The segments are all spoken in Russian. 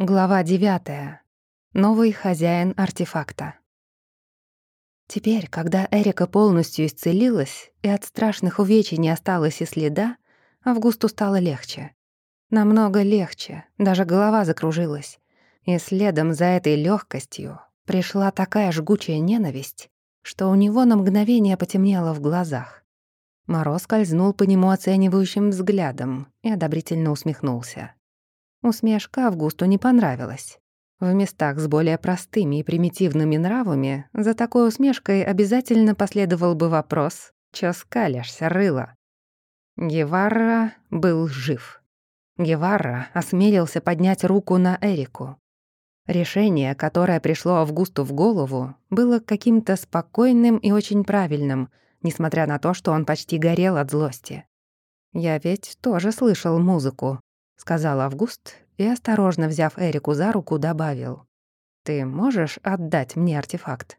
Глава 9. Новый хозяин артефакта. Теперь, когда Эрика полностью исцелилась и от страшных увечий не осталось и следа, Августу стало легче. Намного легче, даже голова закружилась. И следом за этой легкостью пришла такая жгучая ненависть, что у него на мгновение потемнело в глазах. Мороз скользнул по нему оценивающим взглядом и одобрительно усмехнулся. Усмешка Августу не понравилась. В местах с более простыми и примитивными нравами за такой усмешкой обязательно последовал бы вопрос «Чё скалишься, рыло?». Геварра был жив. Геварра осмелился поднять руку на Эрику. Решение, которое пришло Августу в голову, было каким-то спокойным и очень правильным, несмотря на то, что он почти горел от злости. «Я ведь тоже слышал музыку», — сказал Август и, осторожно взяв Эрику за руку, добавил. «Ты можешь отдать мне артефакт?»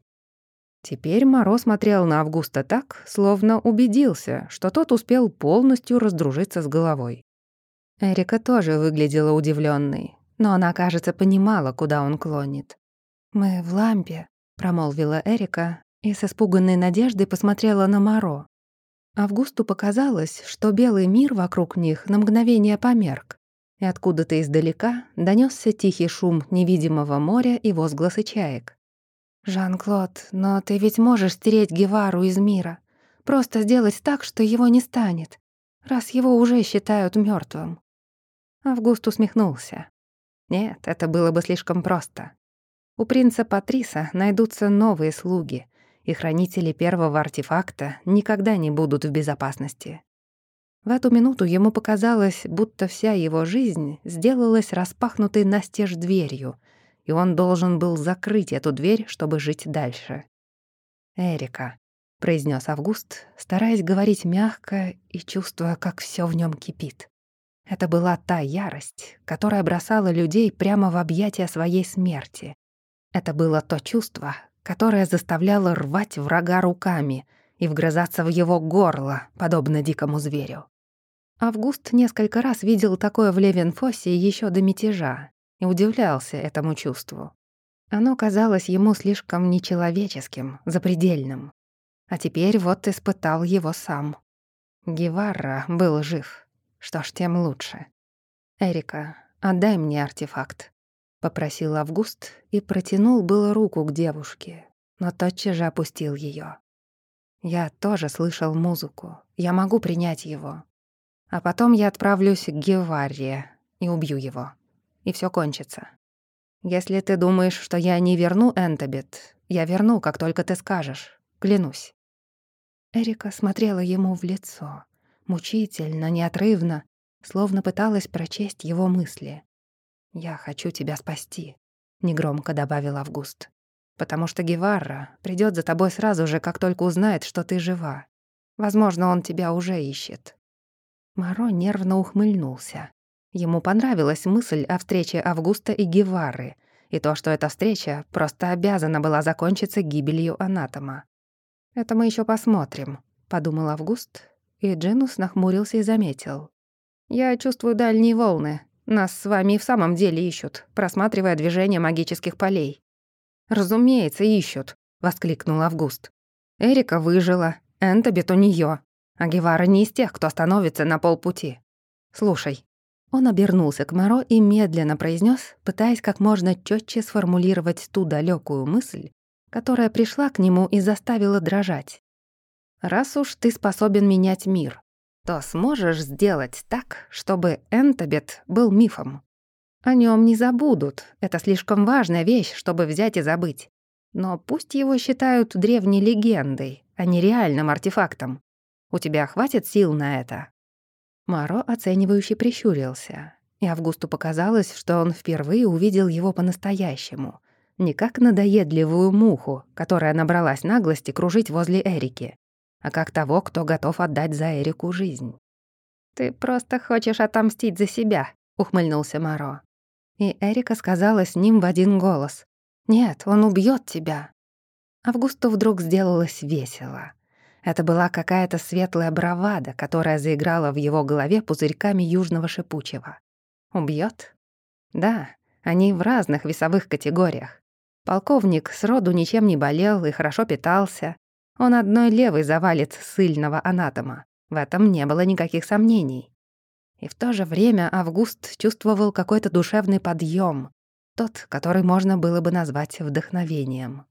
Теперь Моро смотрел на Августа так, словно убедился, что тот успел полностью раздружиться с головой. Эрика тоже выглядела удивленной, но она, кажется, понимала, куда он клонит. «Мы в лампе», — промолвила Эрика и с испуганной надеждой посмотрела на Моро. Августу показалось, что белый мир вокруг них на мгновение померк, и откуда-то издалека донесся тихий шум невидимого моря и возгласы чаек. «Жан-Клод, но ты ведь можешь стереть Гевару из мира. Просто сделать так, что его не станет, раз его уже считают мертвым. Август усмехнулся. Нет, это было бы слишком просто. У принца Патриса найдутся новые слуги, и хранители первого артефакта никогда не будут в безопасности. В эту минуту ему показалось, будто вся его жизнь сделалась распахнутой настежь дверью, и он должен был закрыть эту дверь, чтобы жить дальше. «Эрика», — произнес Август, стараясь говорить мягко и чувствуя, как все в нем кипит. Это была та ярость, которая бросала людей прямо в объятия своей смерти. Это было то чувство, которое заставляло рвать врага руками и вгрызаться в его горло, подобно дикому зверю. Август несколько раз видел такое в Левенфоссе еще до мятежа и удивлялся этому чувству. Оно казалось ему слишком нечеловеческим, запредельным. А теперь вот испытал его сам. Геварра был жив. Что ж, тем лучше. «Эрика, отдай мне артефакт», — попросил Август и протянул было руку к девушке, но тотчас же опустил ее. «Я тоже слышал музыку. Я могу принять его. А потом я отправлюсь к Геварре и убью его. И все кончится. Если ты думаешь, что я не верну Энтобит, я верну, как только ты скажешь. Клянусь». Эрика смотрела ему в лицо, мучительно, неотрывно, словно пыталась прочесть его мысли. «Я хочу тебя спасти», — негромко добавил Август. «Потому что Геварра придет за тобой сразу же, как только узнает, что ты жива. Возможно, он тебя уже ищет. Маро нервно ухмыльнулся. Ему понравилась мысль о встрече Августа и Гевары, и то, что эта встреча просто обязана была закончиться гибелью анатома. «Это мы еще посмотрим», — подумал Август, и Джинус нахмурился и заметил. «Я чувствую дальние волны. Нас с вами и в самом деле ищут, просматривая движение магических полей». «Разумеется, ищут», — воскликнул Август. «Эрика выжила, Энтобит у неё, а Гевара не из тех, кто остановится на полпути. Слушай. Он обернулся к Моро и медленно произнес, пытаясь как можно четче сформулировать ту далекую мысль, которая пришла к нему и заставила дрожать. «Раз уж ты способен менять мир, то сможешь сделать так, чтобы Энтобет был мифом. О нем не забудут, это слишком важная вещь, чтобы взять и забыть. Но пусть его считают древней легендой, а не реальным артефактом. У тебя хватит сил на это?» Маро оценивающе прищурился, и Августу показалось, что он впервые увидел его по-настоящему, не как надоедливую муху, которая набралась наглости кружить возле Эрики, а как того, кто готов отдать за Эрику жизнь. «Ты просто хочешь отомстить за себя», — ухмыльнулся Маро. И Эрика сказала с ним в один голос. «Нет, он убьет тебя». Августу вдруг сделалось весело. Это была какая-то светлая бравада, которая заиграла в его голове пузырьками южного шипучего. Убьет? Да, Они в разных весовых категориях. Полковник сроду ничем не болел и хорошо питался. Он одной левой завалит сыльного анатома. В этом не было никаких сомнений. И в то же время Август чувствовал какой-то душевный подъем, тот, который можно было бы назвать вдохновением.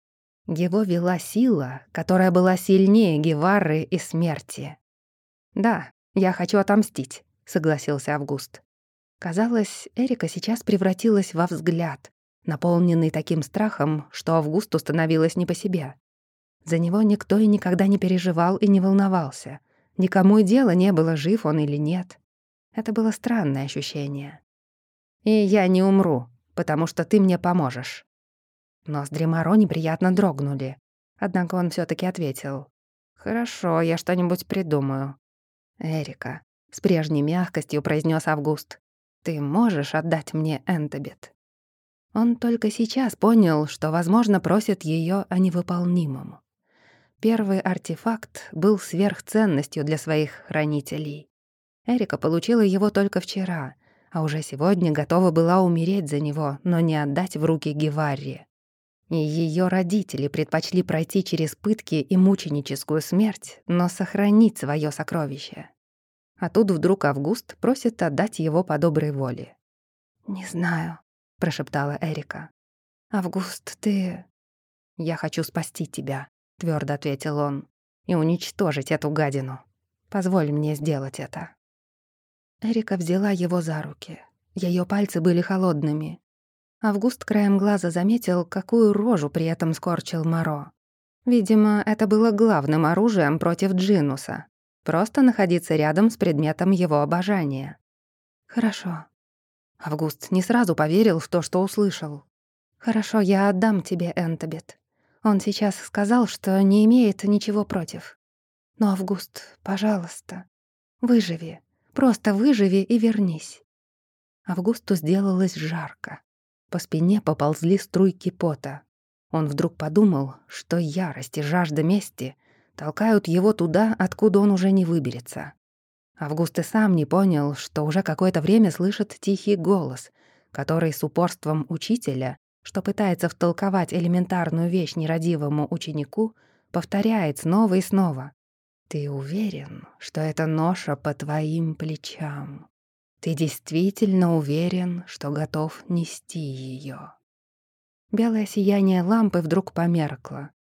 Его вела сила, которая была сильнее Гевары и смерти. «Да, я хочу отомстить», — согласился Август. Казалось, Эрика сейчас превратилась во взгляд, наполненный таким страхом, что Августу становилось не по себе. За него никто и никогда не переживал и не волновался. Никому и дела не было, жив он или нет. Это было странное ощущение. «И я не умру, потому что ты мне поможешь». Ноздри Моро неприятно дрогнули. Однако он все таки ответил. «Хорошо, я что-нибудь придумаю». «Эрика», — с прежней мягкостью произнес Август, «ты можешь отдать мне Энтобит?» Он только сейчас понял, что, возможно, просит ее о невыполнимом. Первый артефакт был сверхценностью для своих хранителей. Эрика получила его только вчера, а уже сегодня готова была умереть за него, но не отдать в руки Геварри. И ее родители предпочли пройти через пытки и мученическую смерть, но сохранить свое сокровище. А тут вдруг Август просит отдать его по доброй воле. «Не знаю», — прошептала Эрика. «Август, ты...» «Я хочу спасти тебя», — твердо ответил он, «и уничтожить эту гадину. Позволь мне сделать это». Эрика взяла его за руки. Ее пальцы были холодными. Август краем глаза заметил, какую рожу при этом скорчил Моро. Видимо, это было главным оружием против Джинуса. Просто находиться рядом с предметом его обожания. «Хорошо». Август не сразу поверил в то, что услышал. «Хорошо, я отдам тебе Энтобит. Он сейчас сказал, что не имеет ничего против. Но, Август, пожалуйста, выживи. Просто выживи и вернись». Августу сделалось жарко. По спине поползли струйки пота. Он вдруг подумал, что ярость и жажда мести толкают его туда, откуда он уже не выберется. Август и сам не понял, что уже какое-то время слышит тихий голос, который с упорством учителя, что пытается втолковать элементарную вещь нерадивому ученику, повторяет снова и снова. «Ты уверен, что это ноша по твоим плечам?» Ты действительно уверен, что готов нести ее. Белое сияние лампы вдруг померкло.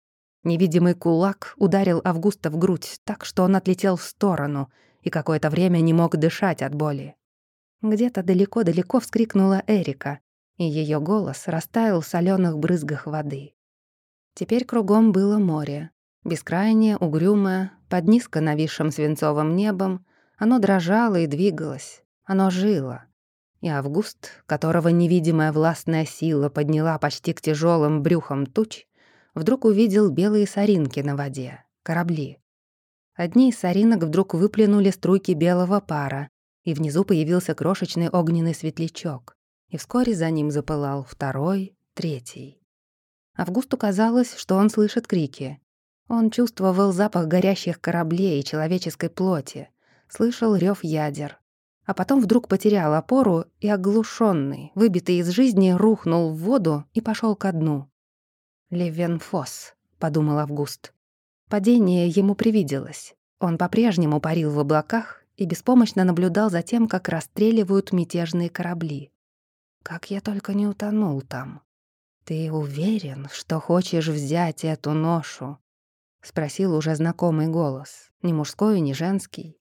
Невидимый кулак ударил Августа в грудь так, что он отлетел в сторону и какое-то время не мог дышать от боли. Где-то далеко-далеко вскрикнула Эрика, и ее голос растаял в соленых брызгах воды. Теперь кругом было море, бескрайнее, угрюмое, под низко нависшим свинцовым небом, оно дрожало и двигалось, оно жило. И Август, которого невидимая властная сила подняла почти к тяжелым брюхам туч, вдруг увидел белые соринки на воде, корабли. Одни из соринок вдруг выплюнули струйки белого пара, и внизу появился крошечный огненный светлячок, и вскоре за ним запылал второй, третий. Августу казалось, что он слышит крики. Он чувствовал запах горящих кораблей и человеческой плоти, слышал рев ядер, а потом вдруг потерял опору и оглушенный, выбитый из жизни, рухнул в воду и пошел ко дну. «Левенфос», — подумал Август. Падение ему привиделось. Он по-прежнему парил в облаках и беспомощно наблюдал за тем, как расстреливают мятежные корабли. «Как я только не утонул там!» «Ты уверен, что хочешь взять эту ношу?» — спросил уже знакомый голос, не мужской не женский.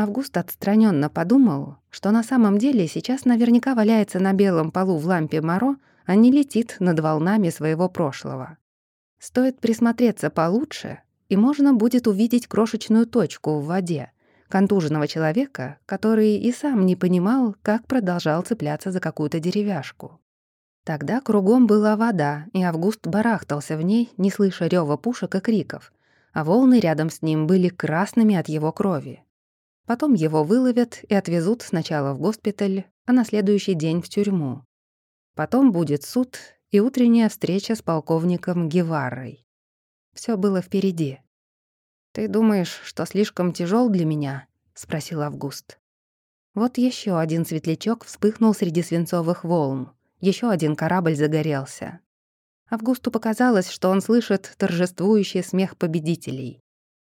Август отстраненно подумал, что на самом деле сейчас наверняка валяется на белом полу в лампе Моро, а не летит над волнами своего прошлого. Стоит присмотреться получше, и можно будет увидеть крошечную точку в воде, контуженного человека, который и сам не понимал, как продолжал цепляться за какую-то деревяшку. Тогда кругом была вода, и Август барахтался в ней, не слыша рёва пушек и криков, а волны рядом с ним были красными от его крови. Потом его выловят и отвезут сначала в госпиталь, а на следующий день в тюрьму. Потом будет суд и утренняя встреча с полковником Геварой. Все было впереди. «Ты думаешь, что слишком тяжел для меня?» — спросил Август. Вот еще один светлячок вспыхнул среди свинцовых волн, еще один корабль загорелся. Августу показалось, что он слышит торжествующий смех победителей.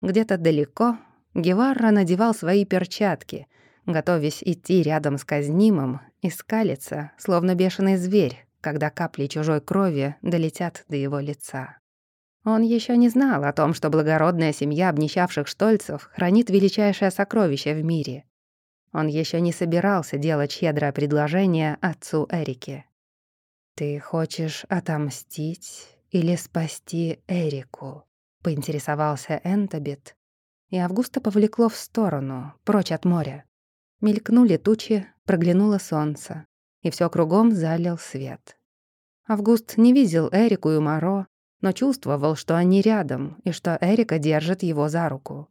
Где-то далеко Геварра надевал свои перчатки, готовясь идти рядом с казнимым и скалиться, словно бешеный зверь, когда капли чужой крови долетят до его лица. Он еще не знал о том, что благородная семья обнищавших штольцев хранит величайшее сокровище в мире. Он еще не собирался делать щедрое предложение отцу Эрике. «Ты хочешь отомстить или спасти Эрику?» — поинтересовался Энтобит, и Августа повлекло в сторону, прочь от моря. Мелькнули тучи, проглянуло солнце, и все кругом залил свет. Август не видел Эрику и Маро, но чувствовал, что они рядом и что Эрика держит его за руку.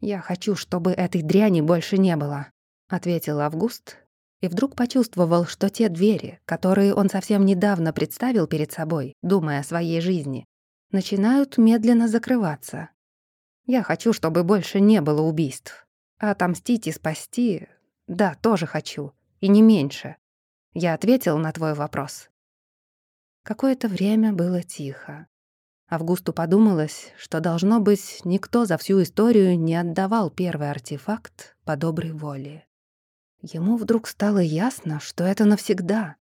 «Я хочу, чтобы этой дряни больше не было», — ответил Август, и вдруг почувствовал, что те двери, которые он совсем недавно представил перед собой, думая о своей жизни, начинают медленно закрываться. «Я хочу, чтобы больше не было убийств. Отомстить и спасти — да, тоже хочу, и не меньше. Я ответил на твой вопрос. Какое-то время было тихо. Августу подумалось, что, должно быть, никто за всю историю не отдавал первый артефакт по доброй воле. Ему вдруг стало ясно, что это навсегда.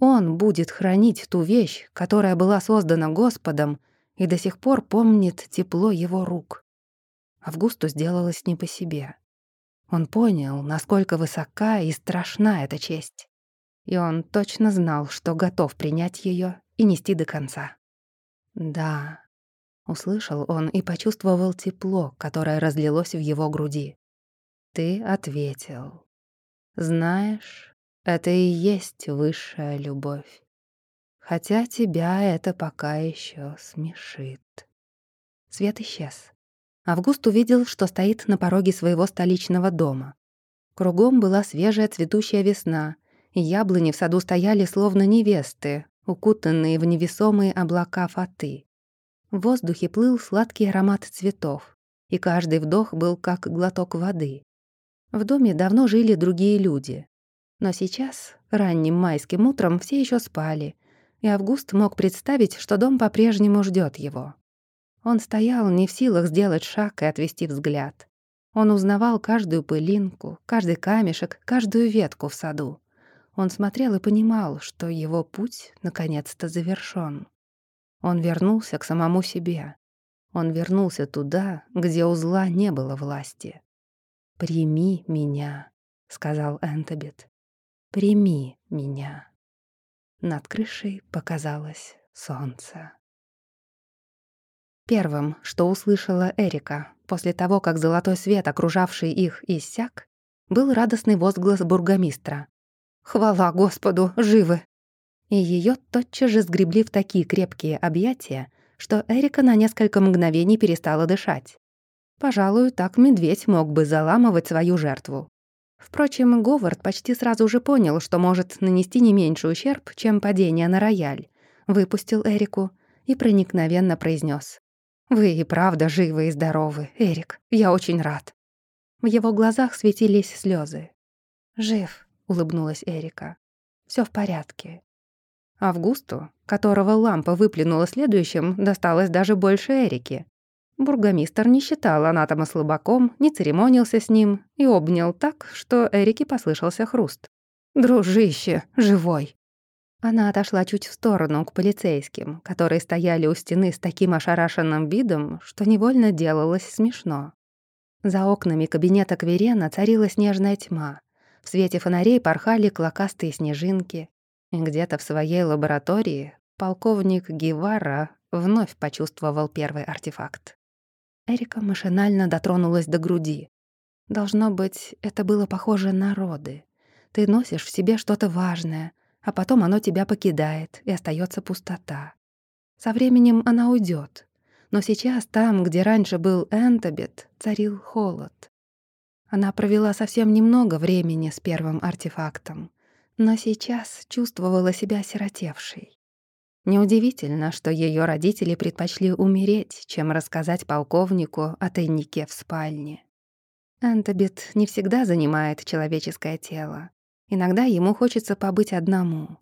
Он будет хранить ту вещь, которая была создана Господом и до сих пор помнит тепло его рук. Августу сделалось не по себе. Он понял, насколько высока и страшна эта честь. И он точно знал, что готов принять ее и нести до конца. «Да», — услышал он и почувствовал тепло, которое разлилось в его груди. «Ты ответил. Знаешь, это и есть высшая любовь. Хотя тебя это пока еще смешит». Свет исчез. Август увидел, что стоит на пороге своего столичного дома. Кругом была свежая цветущая весна, и яблони в саду стояли словно невесты, укутанные в невесомые облака фаты. В воздухе плыл сладкий аромат цветов, и каждый вдох был как глоток воды. В доме давно жили другие люди. Но сейчас, ранним майским утром, все еще спали, и Август мог представить, что дом по-прежнему ждет его. Он стоял не в силах сделать шаг и отвести взгляд. Он узнавал каждую пылинку, каждый камешек, каждую ветку в саду. Он смотрел и понимал, что его путь наконец-то завершён. Он вернулся к самому себе. Он вернулся туда, где у зла не было власти. «Прими меня», — сказал Энтобит. «Прими меня». Над крышей показалось солнце. Первым, что услышала Эрика после того, как золотой свет, окружавший их, иссяк, был радостный возглас бургомистра. Хвала Господу, живы!» И ее тотчас же сгребли в такие крепкие объятия, что Эрика на несколько мгновений перестала дышать. Пожалуй, так медведь мог бы заламывать свою жертву. Впрочем, Говард почти сразу же понял, что может нанести не меньший ущерб, чем падение на рояль. Выпустил Эрику и проникновенно произнес: «Вы и правда живы и здоровы, Эрик. Я очень рад». В его глазах светились слезы. «Жив», — улыбнулась Эрика. Все в порядке». Августу, которого лампа выплюнула следующим, досталось даже больше Эрики. Бургомистр не считал анатома слабаком, не церемонился с ним и обнял так, что Эрике послышался хруст. «Дружище, живой!» Она отошла чуть в сторону, к полицейским, которые стояли у стены с таким ошарашенным видом, что невольно делалось смешно. За окнами кабинета Кверена царила снежная тьма. В свете фонарей порхали клокастые снежинки. Где-то в своей лаборатории полковник Гевара вновь почувствовал первый артефакт. Эрика машинально дотронулась до груди. Должно быть, это было похоже на роды. Ты носишь в себе что-то важное, а потом оно тебя покидает, и остается пустота. Со временем она уйдет, но сейчас там, где раньше был Энтобет, царил холод. Она провела совсем немного времени с первым артефактом, но сейчас чувствовала себя сиротевшей. Неудивительно, что ее родители предпочли умереть, чем рассказать полковнику о тайнике в спальне. Антабит не всегда занимает человеческое тело. Иногда ему хочется побыть одному.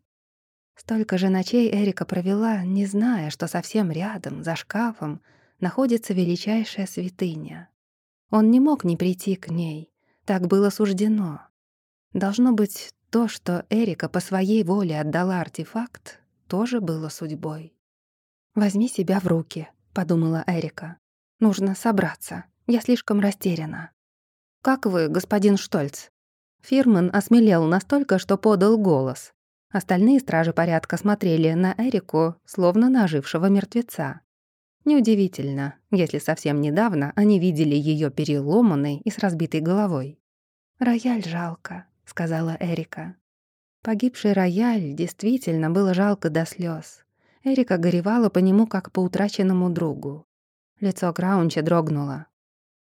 Столько же ночей Эрика провела, не зная, что совсем рядом, за шкафом, находится величайшая святыня. Он не мог не прийти к ней. Так было суждено. Должно быть, то, что Эрика по своей воле отдала артефакт, тоже было судьбой. «Возьми себя в руки», — подумала Эрика. «Нужно собраться. Я слишком растеряна». «Как вы, господин Штольц?» Фирман осмелел настолько, что подал голос. Остальные стражи порядка смотрели на Эрику, словно на ожившего мертвеца. Неудивительно, если совсем недавно они видели ее переломанной и с разбитой головой. «Рояль жалко», — сказала Эрика. Погибший рояль действительно было жалко до слез. Эрика горевала по нему, как по утраченному другу. Лицо Граунча дрогнуло.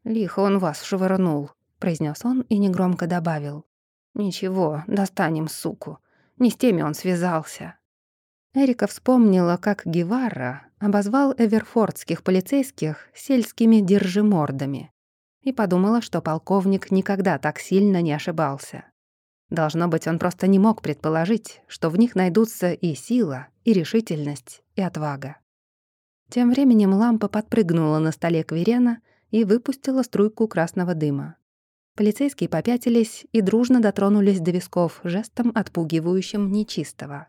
«Лихо он вас швырнул», — произнес он и негромко добавил. «Ничего, достанем суку. Не с теми он связался». Эрика вспомнила, как Гевара обозвал эверфордских полицейских сельскими держимордами и подумала, что полковник никогда так сильно не ошибался. Должно быть, он просто не мог предположить, что в них найдутся и сила, и решительность, и отвага. Тем временем лампа подпрыгнула на столе Кверена и выпустила струйку красного дыма. Полицейские попятились и дружно дотронулись до висков жестом, отпугивающим нечистого.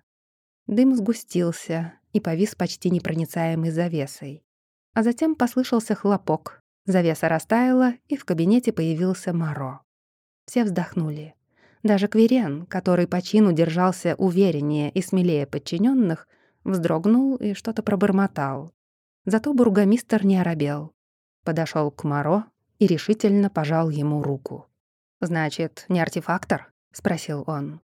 Дым сгустился и повис почти непроницаемой завесой. А затем послышался хлопок. Завеса растаяла, и в кабинете появился Моро. Все вздохнули. Даже Кверен, который по чину держался увереннее и смелее подчиненных, вздрогнул и что-то пробормотал. Зато бургомистр не оробел. Подошел к Моро и решительно пожал ему руку. «Значит, не артефактор?» — спросил он.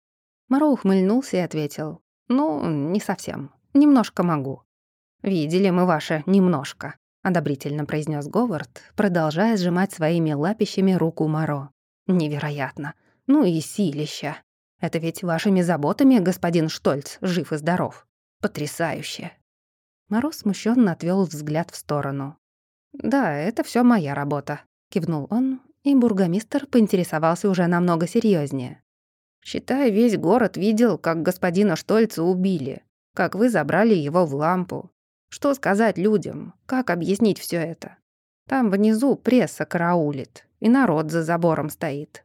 Моро ухмыльнулся и ответил. «Ну, не совсем. Немножко могу». «Видели мы ваше «немножко», — одобрительно произнес Говард, продолжая сжимать своими лапищами руку Моро. «Невероятно. Ну и силища. Это ведь вашими заботами, господин Штольц, жив и здоров. Потрясающе». Моро смущенно отвел взгляд в сторону. «Да, это все моя работа», — кивнул он, и бургомистр поинтересовался уже намного серьезнее. «Считай, весь город видел, как господина Штольца убили, как вы забрали его в лампу. Что сказать людям? Как объяснить все это? Там внизу пресса караулит, и народ за забором стоит».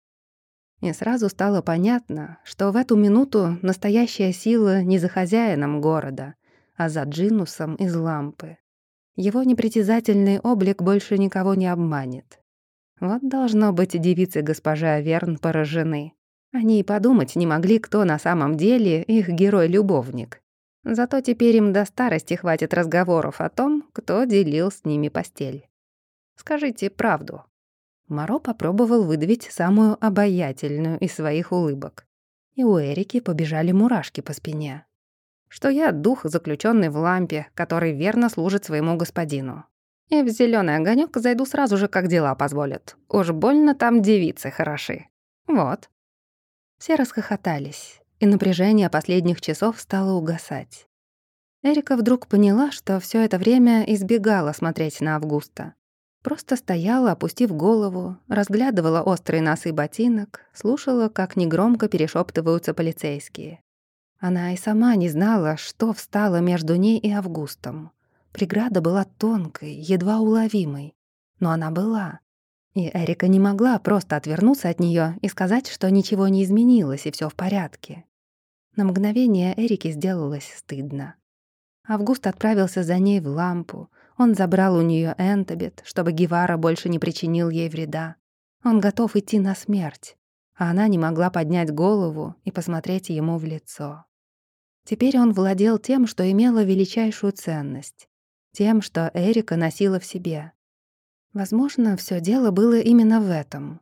И сразу стало понятно, что в эту минуту настоящая сила не за хозяином города, а за Джинусом из лампы. Его непритязательный облик больше никого не обманет. Вот должно быть девицы госпожа Верн поражены. Они и подумать не могли, кто на самом деле их герой-любовник. Зато теперь им до старости хватит разговоров о том, кто делил с ними постель. Скажите правду. Моро попробовал выдавить самую обаятельную из своих улыбок. И у Эрики побежали мурашки по спине что я дух, заключенный в лампе, который верно служит своему господину. И в зеленый огонек зайду сразу же, как дела позволят. Уж больно там девицы хороши. Вот. Все расхохотались, и напряжение последних часов стало угасать. Эрика вдруг поняла, что все это время избегала смотреть на Августа. Просто стояла, опустив голову, разглядывала острые носы ботинок, слушала, как негромко перешептываются полицейские. Она и сама не знала, что встало между ней и Августом. Преграда была тонкой, едва уловимой. Но она была. И Эрика не могла просто отвернуться от нее и сказать, что ничего не изменилось и все в порядке. На мгновение Эрике сделалось стыдно. Август отправился за ней в лампу. Он забрал у нее Энтобет, чтобы Гевара больше не причинил ей вреда. Он готов идти на смерть, а она не могла поднять голову и посмотреть ему в лицо. Теперь он владел тем, что имело величайшую ценность, тем, что Эрика носила в себе. Возможно, все дело было именно в этом.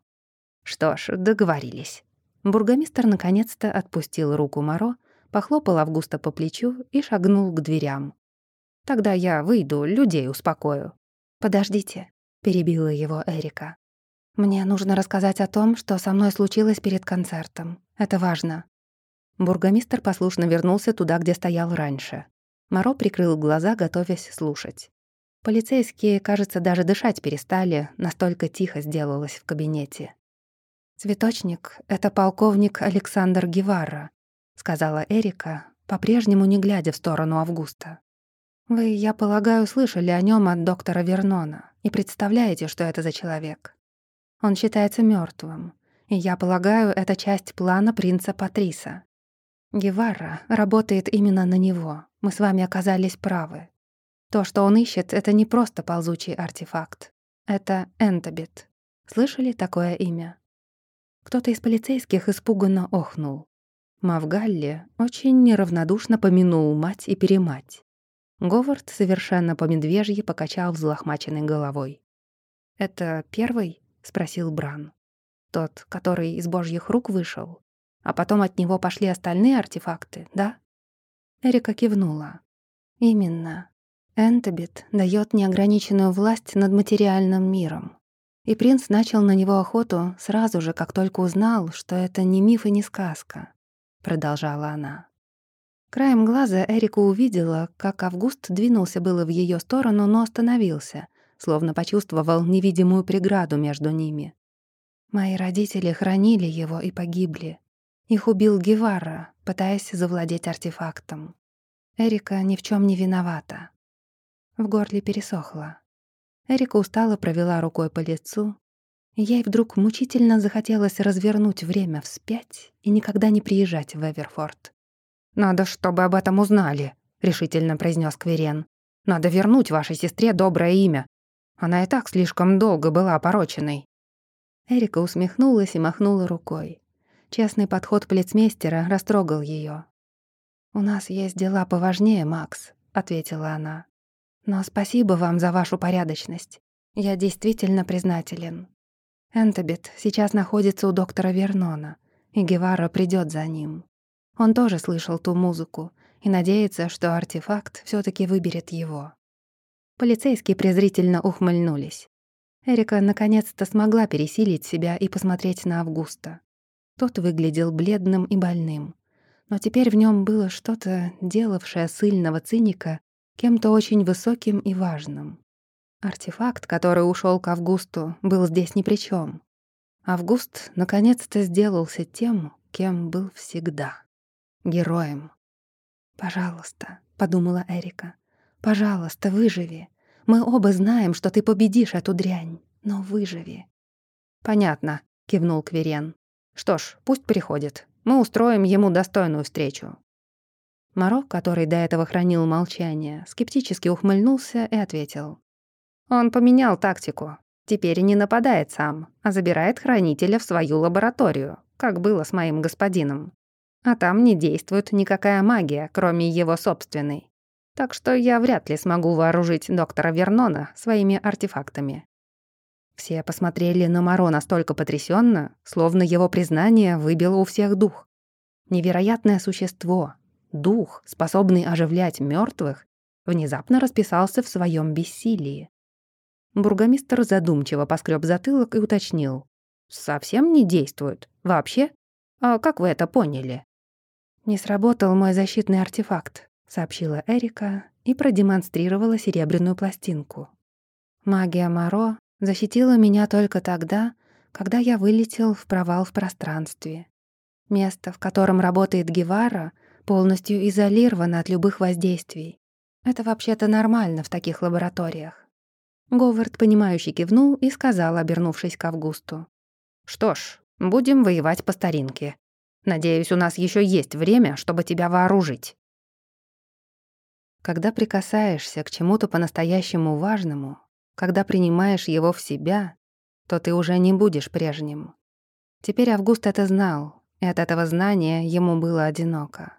Что ж, договорились. Бургомистр наконец-то отпустил руку Моро, похлопал Августа по плечу и шагнул к дверям. «Тогда я выйду, людей успокою». «Подождите», — перебила его Эрика. «Мне нужно рассказать о том, что со мной случилось перед концертом. Это важно. Бургомистр послушно вернулся туда, где стоял раньше. Моро прикрыл глаза, готовясь слушать. Полицейские, кажется, даже дышать перестали, настолько тихо сделалось в кабинете. «Цветочник — это полковник Александр Гевара», — сказала Эрика, по-прежнему не глядя в сторону Августа. «Вы, я полагаю, слышали о нем от доктора Вернона и представляете, что это за человек. Он считается мертвым, и я полагаю, это часть плана принца Патриса. Гевара работает именно на него. Мы с вами оказались правы. То, что он ищет, это не просто ползучий артефакт. Это Энтобит. Слышали такое имя? Кто-то из полицейских испуганно охнул. Мавгалли очень неравнодушно помянул мать и перемать. Говард совершенно по медвежьи покачал взлохмаченной головой. «Это первый?» — спросил Бран. «Тот, который из божьих рук вышел? А потом от него пошли остальные артефакты, да?» Эрика кивнула. «Именно. Энтобит дает неограниченную власть над материальным миром. И принц начал на него охоту сразу же, как только узнал, что это не миф и не сказка», — продолжала она. Краем глаза Эрика увидела, как Август двинулся было в ее сторону, но остановился, словно почувствовал невидимую преграду между ними. Мои родители хранили его и погибли. Их убил Гевара, пытаясь завладеть артефактом. Эрика ни в чем не виновата. В горле пересохло. Эрика устало провела рукой по лицу. Ей вдруг мучительно захотелось развернуть время вспять и никогда не приезжать в Эверфорд. «Надо, чтобы об этом узнали», — решительно произнес Кверен. «Надо вернуть вашей сестре доброе имя. Она и так слишком долго была опороченной». Эрика усмехнулась и махнула рукой. Честный подход полицмейстера растрогал ее. «У нас есть дела поважнее, Макс», — ответила она. «Но спасибо вам за вашу порядочность. Я действительно признателен. Энтобит сейчас находится у доктора Вернона, и Гевара придет за ним. Он тоже слышал ту музыку и надеется, что артефакт все таки выберет его». Полицейские презрительно ухмыльнулись. Эрика наконец-то смогла пересилить себя и посмотреть на Августа. Тот выглядел бледным и больным. Но теперь в нем было что-то, делавшее сильного циника кем-то очень высоким и важным. Артефакт, который ушел к Августу, был здесь ни при чем. Август наконец-то сделался тем, кем был всегда. Героем. «Пожалуйста», — подумала Эрика, — «пожалуйста, выживи. Мы оба знаем, что ты победишь эту дрянь, но выживи». «Понятно», — кивнул Кверен. Что ж, пусть приходит. Мы устроим ему достойную встречу. Моро, который до этого хранил молчание, скептически ухмыльнулся и ответил. Он поменял тактику. Теперь не нападает сам, а забирает хранителя в свою лабораторию, как было с моим господином. А там не действует никакая магия, кроме его собственной. Так что я вряд ли смогу вооружить доктора Вернона своими артефактами. Все посмотрели на Моро настолько потрясенно, словно его признание выбило у всех дух. Невероятное существо, дух, способный оживлять мертвых, внезапно расписался в своем бессилии. Бургомистр задумчиво поскреб затылок и уточнил. «Совсем не действует? Вообще? А как вы это поняли?» «Не сработал мой защитный артефакт», — сообщила Эрика и продемонстрировала серебряную пластинку. Магия Моро защитила меня только тогда, когда я вылетел в провал в пространстве. Место, в котором работает Гевара, полностью изолировано от любых воздействий. Это вообще-то нормально в таких лабораториях. Говард, понимающе кивнул и сказал, обернувшись к Августу. «Что ж, будем воевать по старинке. Надеюсь, у нас еще есть время, чтобы тебя вооружить». Когда прикасаешься к чему-то по-настоящему важному, когда принимаешь его в себя, то ты уже не будешь прежним. Теперь Август это знал, и от этого знания ему было одиноко.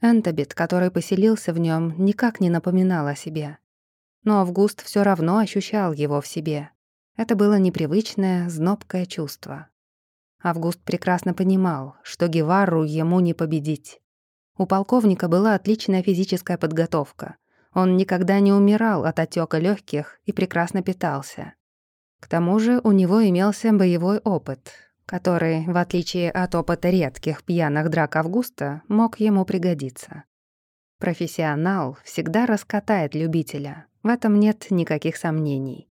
Энтобит, который поселился в нем, никак не напоминал о себе. Но Август все равно ощущал его в себе. Это было непривычное, знобкое чувство. Август прекрасно понимал, что Гевару ему не победить. У полковника была отличная физическая подготовка, он никогда не умирал от отека легких и прекрасно питался. К тому же у него имелся боевой опыт, который, в отличие от опыта редких пьяных драк Августа, мог ему пригодиться. Профессионал всегда раскатает любителя, в этом нет никаких сомнений.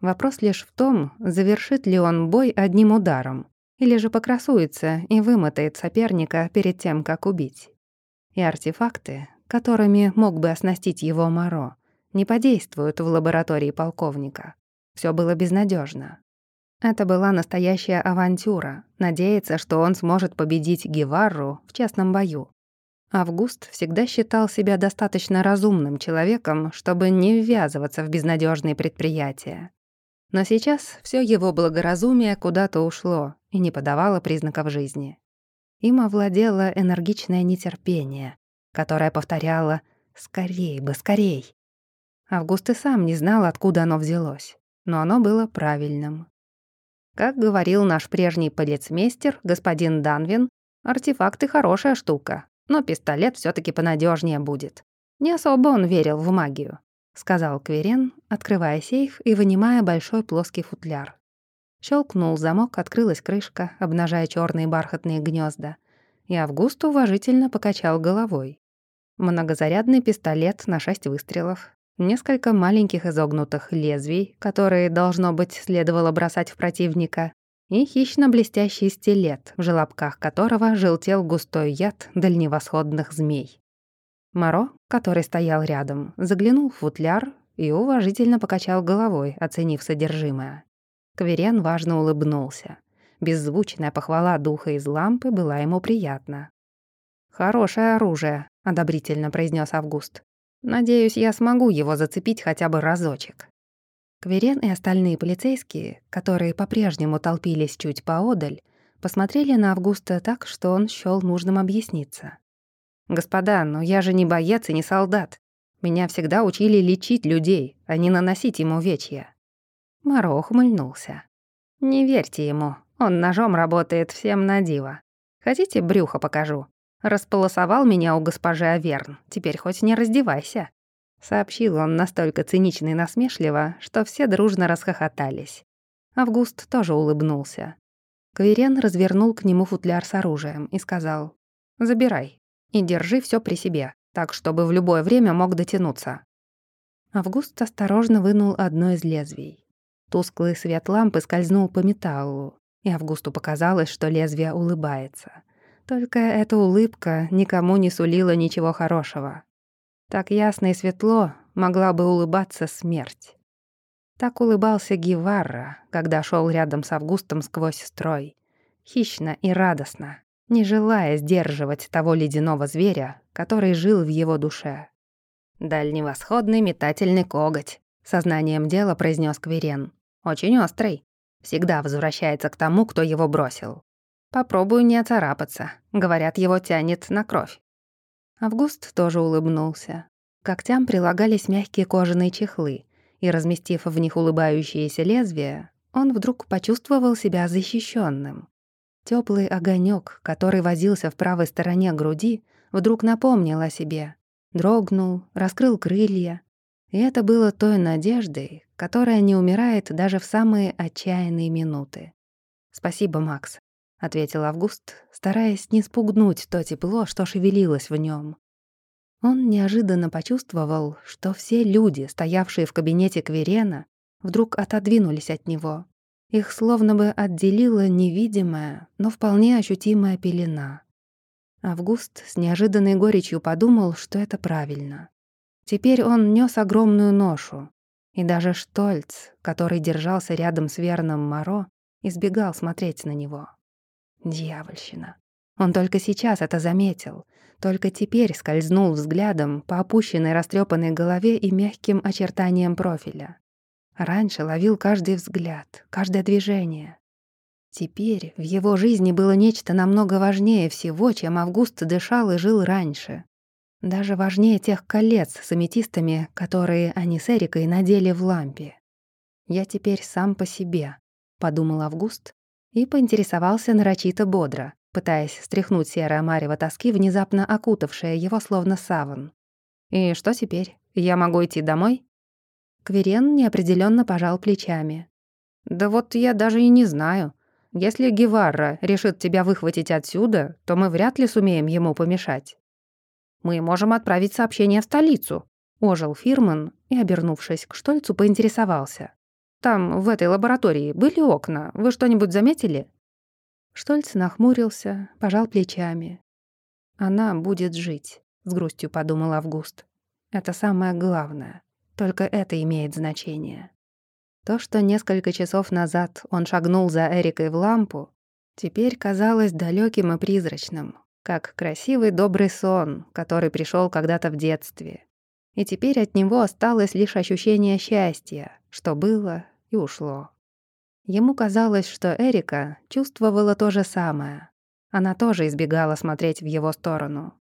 Вопрос лишь в том, завершит ли он бой одним ударом, или же покрасуется и вымотает соперника перед тем, как убить. и артефакты, которыми мог бы оснастить его Моро, не подействуют в лаборатории полковника. Все было безнадежно. Это была настоящая авантюра, надеяться, что он сможет победить Геварру в честном бою. Август всегда считал себя достаточно разумным человеком, чтобы не ввязываться в безнадежные предприятия. Но сейчас все его благоразумие куда-то ушло и не подавало признаков жизни. Им овладело энергичное нетерпение, которое повторяло «скорей бы, скорей». Август и сам не знал, откуда оно взялось, но оно было правильным. Как говорил наш прежний полицмейстер, господин Данвин, артефакты — хорошая штука, но пистолет все таки понадежнее будет. Не особо он верил в магию. — сказал Кверен, открывая сейф и вынимая большой плоский футляр. Щелкнул замок, открылась крышка, обнажая черные бархатные гнезда, и Август уважительно покачал головой. Многозарядный пистолет на шесть выстрелов, несколько маленьких изогнутых лезвий, которые, должно быть, следовало бросать в противника, и хищно-блестящий стилет, в желобках которого желтел густой яд дальневосходных змей. Моро, который стоял рядом, заглянул в футляр и уважительно покачал головой, оценив содержимое. Кверен важно улыбнулся. Беззвучная похвала духа из лампы была ему приятна. «Хорошее оружие», — одобрительно произнес Август. «Надеюсь, я смогу его зацепить хотя бы разочек». Кверен и остальные полицейские, которые по-прежнему толпились чуть поодаль, посмотрели на Августа так, что он счёл нужным объясниться. «Господа, но я же не боец и не солдат. Меня всегда учили лечить людей, а не наносить ему увечья». Моро ухмыльнулся. «Не верьте ему, он ножом работает всем на диво. Хотите, брюхо покажу? Располосовал меня у госпожи Аверн, теперь хоть не раздевайся». Сообщил он настолько цинично и насмешливо, что все дружно расхохотались. Август тоже улыбнулся. Кверен развернул к нему футляр с оружием и сказал «Забирай, и держи все при себе, так, чтобы в любое время мог дотянуться». Август осторожно вынул одно из лезвий. Тусклый свет лампы скользнул по металлу, и Августу показалось, что лезвие улыбается. Только эта улыбка никому не сулила ничего хорошего. Так ясно и светло могла бы улыбаться смерть. Так улыбался Геварра, когда шел рядом с Августом сквозь строй. Хищно и радостно, не желая сдерживать того ледяного зверя, который жил в его душе. «Дальневосходный метательный коготь», — сознанием дела произнес Кверен. «Очень острый. Всегда возвращается к тому, кто его бросил. Попробую не оцарапаться. Говорят, его тянет на кровь». Август тоже улыбнулся. К когтям прилагались мягкие кожаные чехлы, и, разместив в них улыбающиеся лезвия, он вдруг почувствовал себя защищенным. Теплый огонек, который возился в правой стороне груди, вдруг напомнил о себе. Дрогнул, раскрыл крылья. И это было той надеждой, которая не умирает даже в самые отчаянные минуты. «Спасибо, Макс», — ответил Август, стараясь не спугнуть то тепло, что шевелилось в нем. Он неожиданно почувствовал, что все люди, стоявшие в кабинете Кверена, вдруг отодвинулись от него, их словно бы отделила невидимая, но вполне ощутимая пелена. Август с неожиданной горечью подумал, что это правильно. Теперь он нес огромную ношу, и даже Штольц, который держался рядом с верным Моро, избегал смотреть на него. Дьявольщина. Он только сейчас это заметил, только теперь скользнул взглядом по опущенной растрепанной голове и мягким очертаниям профиля. Раньше ловил каждый взгляд, каждое движение. Теперь в его жизни было нечто намного важнее всего, чем Август дышал и жил раньше. Даже важнее тех колец с аметистами, которые они с Эрикой надели в лампе. «Я теперь сам по себе», — подумал Август и поинтересовался нарочито бодро, пытаясь стряхнуть серое марево тоски, внезапно окутавшее его словно саван. «И что теперь? Я могу идти домой?» Кверен неопределенно пожал плечами. «Да вот я даже и не знаю. Если Геварра решит тебя выхватить отсюда, то мы вряд ли сумеем ему помешать. Мы можем отправить сообщение в столицу», — ожил Фирман и, обернувшись к Штольцу, поинтересовался. «Там, в этой лаборатории, были окна. Вы что-нибудь заметили?» Штольц нахмурился, пожал плечами. «Она будет жить», — с грустью подумал Август. «Это самое главное. Только это имеет значение». То, что несколько часов назад он шагнул за Эрикой в лампу, теперь казалось далеким и призрачным, как красивый добрый сон, который пришел когда-то в детстве. И теперь от него осталось лишь ощущение счастья, что было и ушло. Ему казалось, что Эрика чувствовала то же самое. Она тоже избегала смотреть в его сторону.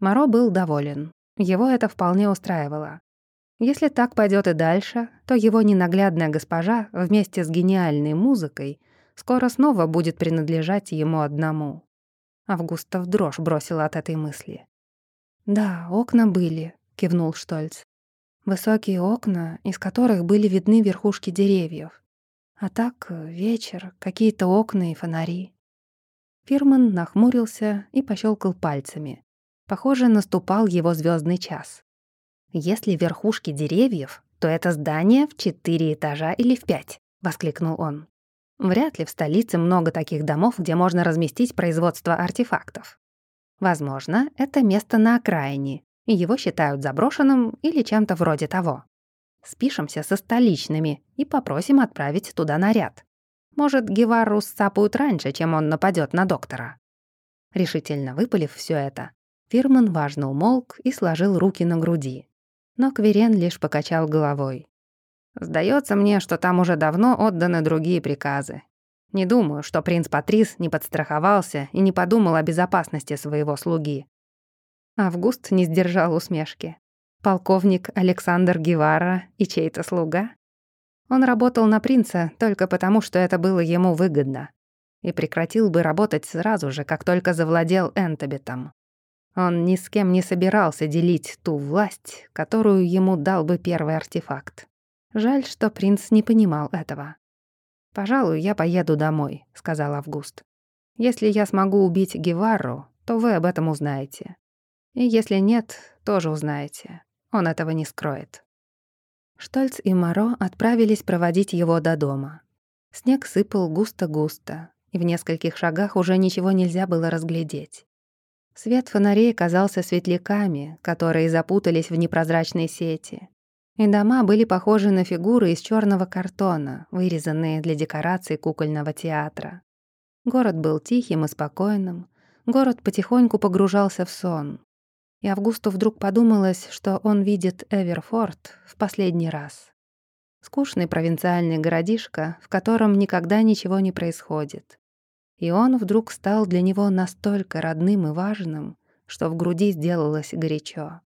Моро был доволен. Его это вполне устраивало. Если так пойдет и дальше, то его ненаглядная госпожа вместе с гениальной музыкой скоро снова будет принадлежать ему одному. Августа в дрожь бросила от этой мысли. «Да, окна были», — кивнул Штольц. «Высокие окна, из которых были видны верхушки деревьев. А так, вечер, какие-то окна и фонари». Фирман нахмурился и пощелкал пальцами. Похоже, наступал его звездный час. «Если верхушки деревьев, то это здание в четыре этажа или в пять», — воскликнул он. «Вряд ли в столице много таких домов, где можно разместить производство артефактов. Возможно, это место на окраине, и его считают заброшенным или чем-то вроде того. Спишемся со столичными и попросим отправить туда наряд. Может, Гевару сцапают раньше, чем он нападет на доктора». Решительно выпалив все это, Фирман важно умолк и сложил руки на груди но Кверен лишь покачал головой. «Сдается мне, что там уже давно отданы другие приказы. Не думаю, что принц Патрис не подстраховался и не подумал о безопасности своего слуги». Август не сдержал усмешки. Полковник Александр Гевара и чей-то слуга? Он работал на принца только потому, что это было ему выгодно. И прекратил бы работать сразу же, как только завладел Энтобитом. Он ни с кем не собирался делить ту власть, которую ему дал бы первый артефакт. Жаль, что принц не понимал этого. «Пожалуй, я поеду домой», — сказал Август. «Если я смогу убить Гевару, то вы об этом узнаете. И если нет, тоже узнаете. Он этого не скроет». Штольц и Моро отправились проводить его до дома. Снег сыпал густо-густо, и в нескольких шагах уже ничего нельзя было разглядеть. Свет фонарей казался светляками, которые запутались в непрозрачной сети. И дома были похожи на фигуры из черного картона, вырезанные для декораций кукольного театра. Город был тихим и спокойным. Город потихоньку погружался в сон. И Августу вдруг подумалось, что он видит Эверфорд в последний раз. Скучный провинциальный городишко, в котором никогда ничего не происходит. И он вдруг стал для него настолько родным и важным, что в груди сделалось горячо.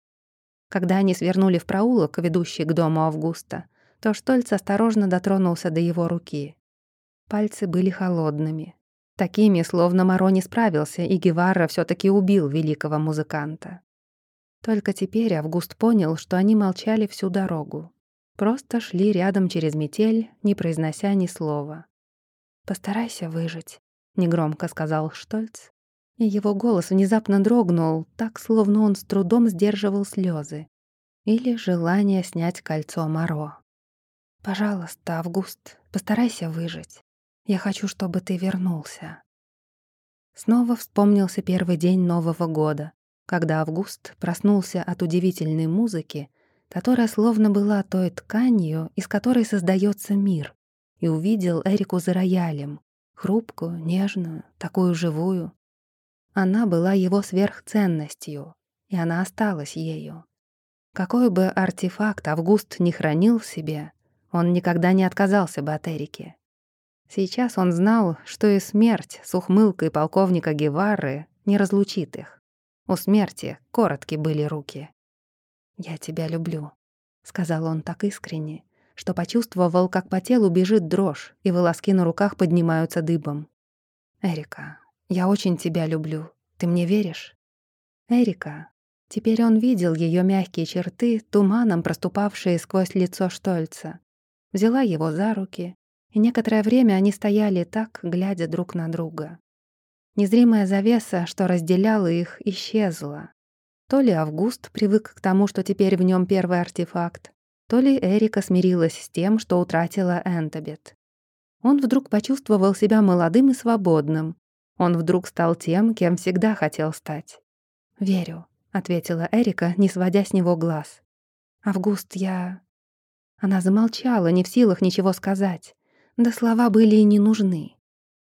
Когда они свернули в проулок, ведущий к дому Августа, то Штольц осторожно дотронулся до его руки. Пальцы были холодными. Такими, словно Моро не справился, и Гевара все таки убил великого музыканта. Только теперь Август понял, что они молчали всю дорогу. Просто шли рядом через метель, не произнося ни слова. «Постарайся выжить», — негромко сказал Штольц, и его голос внезапно дрогнул, так, словно он с трудом сдерживал слезы или желание снять кольцо Моро. «Пожалуйста, Август, постарайся выжить. Я хочу, чтобы ты вернулся». Снова вспомнился первый день Нового года, когда Август проснулся от удивительной музыки, которая словно была той тканью, из которой создается мир, и увидел Эрику за роялем, хрупкую, нежную, такую живую. Она была его сверхценностью, и она осталась ею. Какой бы артефакт Август не хранил в себе, он никогда не отказался бы от Эрики. Сейчас он знал, что и смерть с ухмылкой полковника Гевары не разлучит их. У смерти коротки были руки. «Я тебя люблю», — сказал он так искренне, что почувствовал, как по телу бежит дрожь, и волоски на руках поднимаются дыбом. «Эрика, я очень тебя люблю. Ты мне веришь?» «Эрика». Теперь он видел ее мягкие черты, туманом проступавшие сквозь лицо Штольца. Взяла его за руки, и некоторое время они стояли так, глядя друг на друга. Незримая завеса, что разделяла их, исчезла. То ли Август привык к тому, что теперь в нем первый артефакт, то ли Эрика смирилась с тем, что утратила Энтобет. Он вдруг почувствовал себя молодым и свободным. Он вдруг стал тем, кем всегда хотел стать. «Верю», — ответила Эрика, не сводя с него глаз. «Август, я...» Она замолчала, не в силах ничего сказать. Да слова были и не нужны.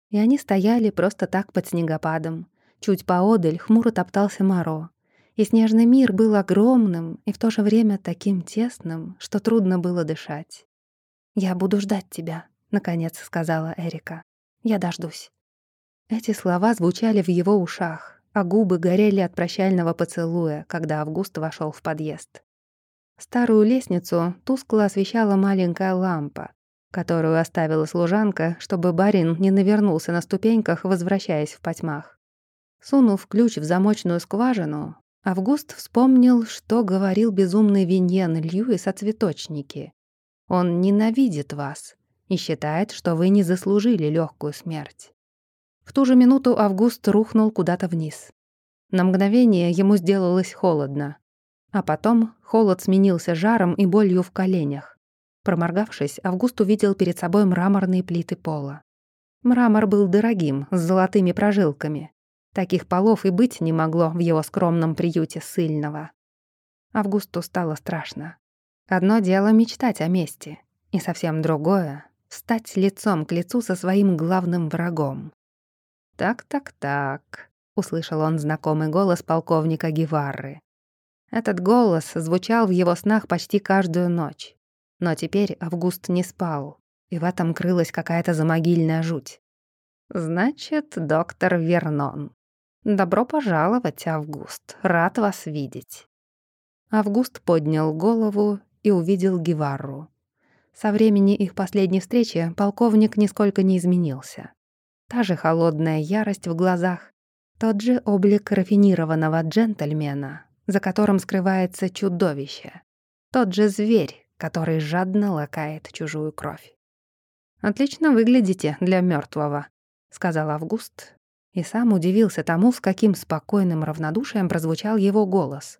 И они стояли просто так под снегопадом. Чуть поодаль хмуро топтался Моро. И снежный мир был огромным и в то же время таким тесным, что трудно было дышать. «Я буду ждать тебя», — наконец сказала Эрика. «Я дождусь». Эти слова звучали в его ушах, а губы горели от прощального поцелуя, когда Август вошел в подъезд. Старую лестницу тускло освещала маленькая лампа, которую оставила служанка, чтобы барин не навернулся на ступеньках, возвращаясь в потьмах. Сунув ключ в замочную скважину, Август вспомнил, что говорил безумный Виньен Льюис о цветочнике. Он ненавидит вас и считает, что вы не заслужили легкую смерть. В ту же минуту Август рухнул куда-то вниз. На мгновение ему сделалось холодно, а потом холод сменился жаром и болью в коленях. Проморгавшись, Август увидел перед собой мраморные плиты пола. Мрамор был дорогим, с золотыми прожилками. Таких полов и быть не могло в его скромном приюте сыльного. Августу стало страшно. Одно дело мечтать о мести, и совсем другое — стать лицом к лицу со своим главным врагом. «Так-так-так», — услышал он знакомый голос полковника Геварры. Этот голос звучал в его снах почти каждую ночь. Но теперь Август не спал, и в этом крылась какая-то замогильная жуть. «Значит, доктор Вернон. Добро пожаловать, Август. Рад вас видеть». Август поднял голову и увидел Геварру. Со времени их последней встречи полковник нисколько не изменился. Та же холодная ярость в глазах, тот же облик рафинированного джентльмена, за которым скрывается чудовище. Тот же зверь, который жадно лакает чужую кровь. «Отлично выглядите для мертвого, сказал Август, и сам удивился тому, с каким спокойным равнодушием прозвучал его голос.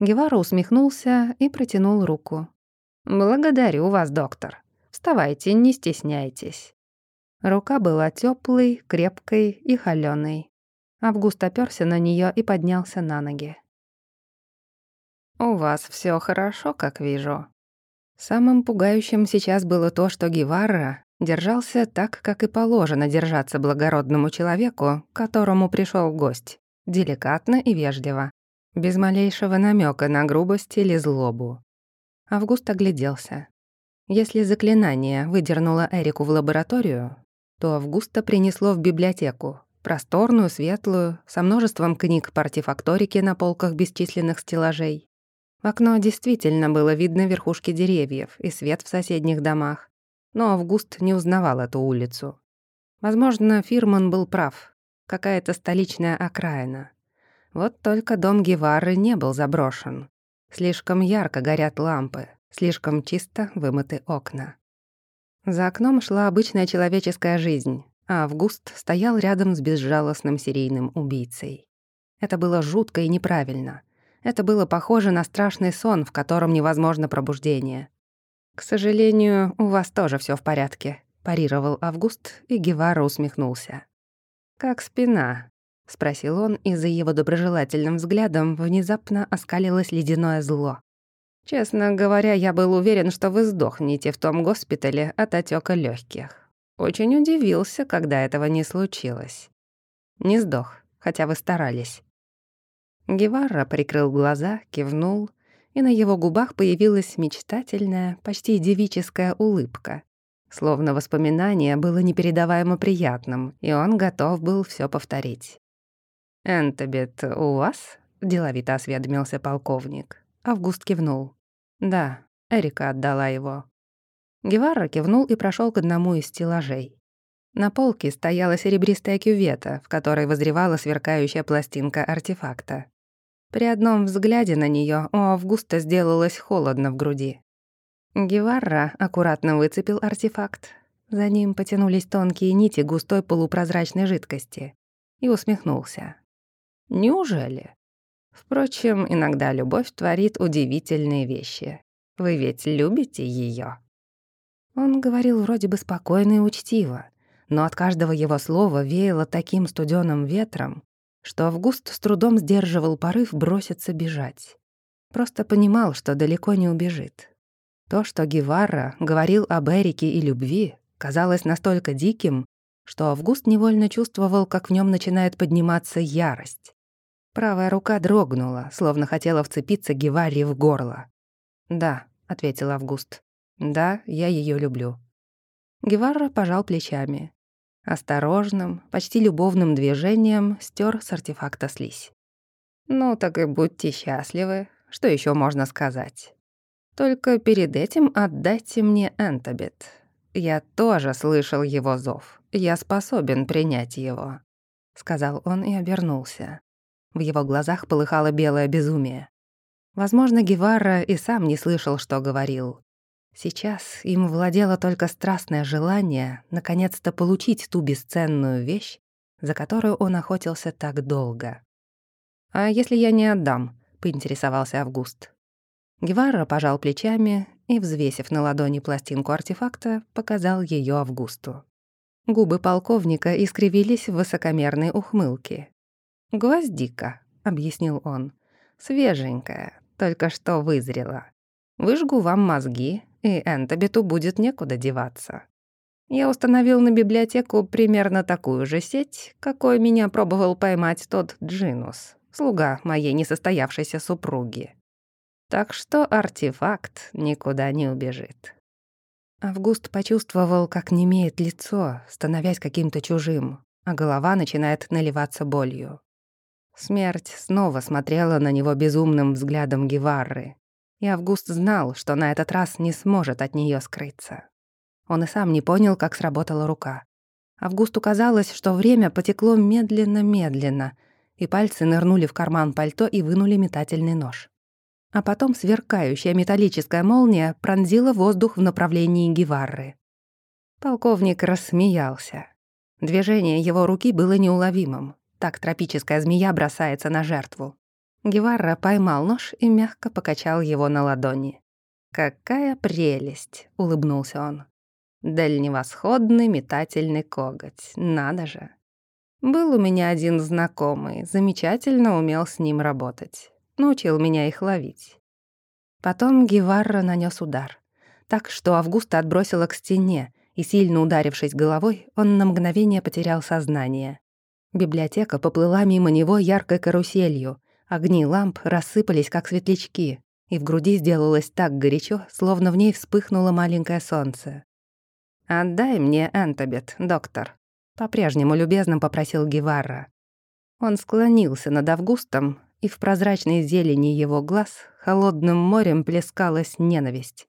Гевара усмехнулся и протянул руку. «Благодарю вас, доктор. Вставайте, не стесняйтесь». Рука была теплой, крепкой и холёной. Август оперся на нее и поднялся на ноги. «У вас все хорошо, как вижу». Самым пугающим сейчас было то, что Геварра держался так, как и положено держаться благородному человеку, к которому пришел гость, деликатно и вежливо, без малейшего намека на грубость или злобу. Август огляделся. Если заклинание выдернуло Эрику в лабораторию, то Августа принесло в библиотеку, просторную, светлую, со множеством книг по артефакторике на полках бесчисленных стеллажей, в окно действительно было видно верхушки деревьев и свет в соседних домах, но Август не узнавал эту улицу. Возможно, Фирман был прав. Какая-то столичная окраина. Вот только дом Гевары не был заброшен. Слишком ярко горят лампы, слишком чисто вымыты окна. За окном шла обычная человеческая жизнь, а Август стоял рядом с безжалостным серийным убийцей. Это было жутко и неправильно. Это было похоже на страшный сон, в котором невозможно пробуждение. «К сожалению, у вас тоже все в порядке», — парировал Август, и Гевара усмехнулся. «Как спина?» — спросил он, и за его доброжелательным взглядом внезапно оскалилось ледяное зло. «Честно говоря, я был уверен, что вы сдохнете в том госпитале от отека легких. Очень удивился, когда этого не случилось. Не сдох, хотя вы старались. Гевара прикрыл глаза, кивнул, и на его губах появилась мечтательная, почти девическая улыбка. Словно воспоминание было непередаваемо приятным, и он готов был все повторить. «Энтобит у вас?» — деловито осведомился полковник. Август кивнул. «Да, Эрика отдала его». Гевара кивнул и прошел к одному из стеллажей. На полке стояла серебристая кювета, в которой возревала сверкающая пластинка артефакта. При одном взгляде на нее у Августа сделалось холодно в груди. Геварра аккуратно выцепил артефакт. За ним потянулись тонкие нити густой полупрозрачной жидкости. И усмехнулся. «Неужели?» Впрочем, иногда любовь творит удивительные вещи. Вы ведь любите ее. Он говорил вроде бы спокойно и учтиво, но от каждого его слова веяло таким студеным ветром, что Август с трудом сдерживал порыв броситься бежать. Просто понимал, что далеко не убежит. То, что Гевара говорил об Эрике и любви, казалось настолько диким, что Август невольно чувствовал, как в нем начинает подниматься ярость. Правая рука дрогнула, словно хотела вцепиться Геваре в горло. «Да», — ответил Август. «Да, я ее люблю». Гевара пожал плечами. Осторожным, почти любовным движением стер с артефакта слизь. «Ну так и будьте счастливы. Что еще можно сказать? Только перед этим отдайте мне Энтобит. Я тоже слышал его зов. Я способен принять его», — сказал он и обернулся. В его глазах полыхало белое безумие. Возможно, Гевара и сам не слышал, что говорил. Сейчас им владело только страстное желание наконец-то получить ту бесценную вещь, за которую он охотился так долго. «А если я не отдам?» — поинтересовался Август. Гевара пожал плечами и, взвесив на ладони пластинку артефакта, показал ее Августу. Губы полковника искривились в высокомерной ухмылке. «Гвоздика», — объяснил он, — «свеженькая, только что вызрела. Выжгу вам мозги, и Энтобиту будет некуда деваться. Я установил на библиотеку примерно такую же сеть, какой меня пробовал поймать тот Джинус, слуга моей несостоявшейся супруги. Так что артефакт никуда не убежит. Август почувствовал, как немеет лицо, становясь каким-то чужим, а голова начинает наливаться болью. Смерть снова смотрела на него безумным взглядом Геварры, и Август знал, что на этот раз не сможет от нее скрыться. Он и сам не понял, как сработала рука. Августу казалось, что время потекло медленно-медленно, и пальцы нырнули в карман пальто и вынули метательный нож. А потом сверкающая металлическая молния пронзила воздух в направлении Геварры. Полковник рассмеялся. Движение его руки было неуловимым. Так тропическая змея бросается на жертву. Геварра поймал нож и мягко покачал его на ладони. «Какая прелесть!» — улыбнулся он. «Дальневосходный метательный коготь, надо же!» Был у меня один знакомый, замечательно умел с ним работать. Научил меня их ловить. Потом Геварра нанес удар. Так что Августа отбросила к стене, и, сильно ударившись головой, он на мгновение потерял сознание. Библиотека поплыла мимо него яркой каруселью, Огни ламп рассыпались, как светлячки, и в груди сделалось так горячо, словно в ней вспыхнуло маленькое солнце. «Отдай мне Энтобет, доктор», — по-прежнему любезно попросил Геварра. Он склонился над Августом, и в прозрачной зелени его глаз холодным морем плескалась ненависть.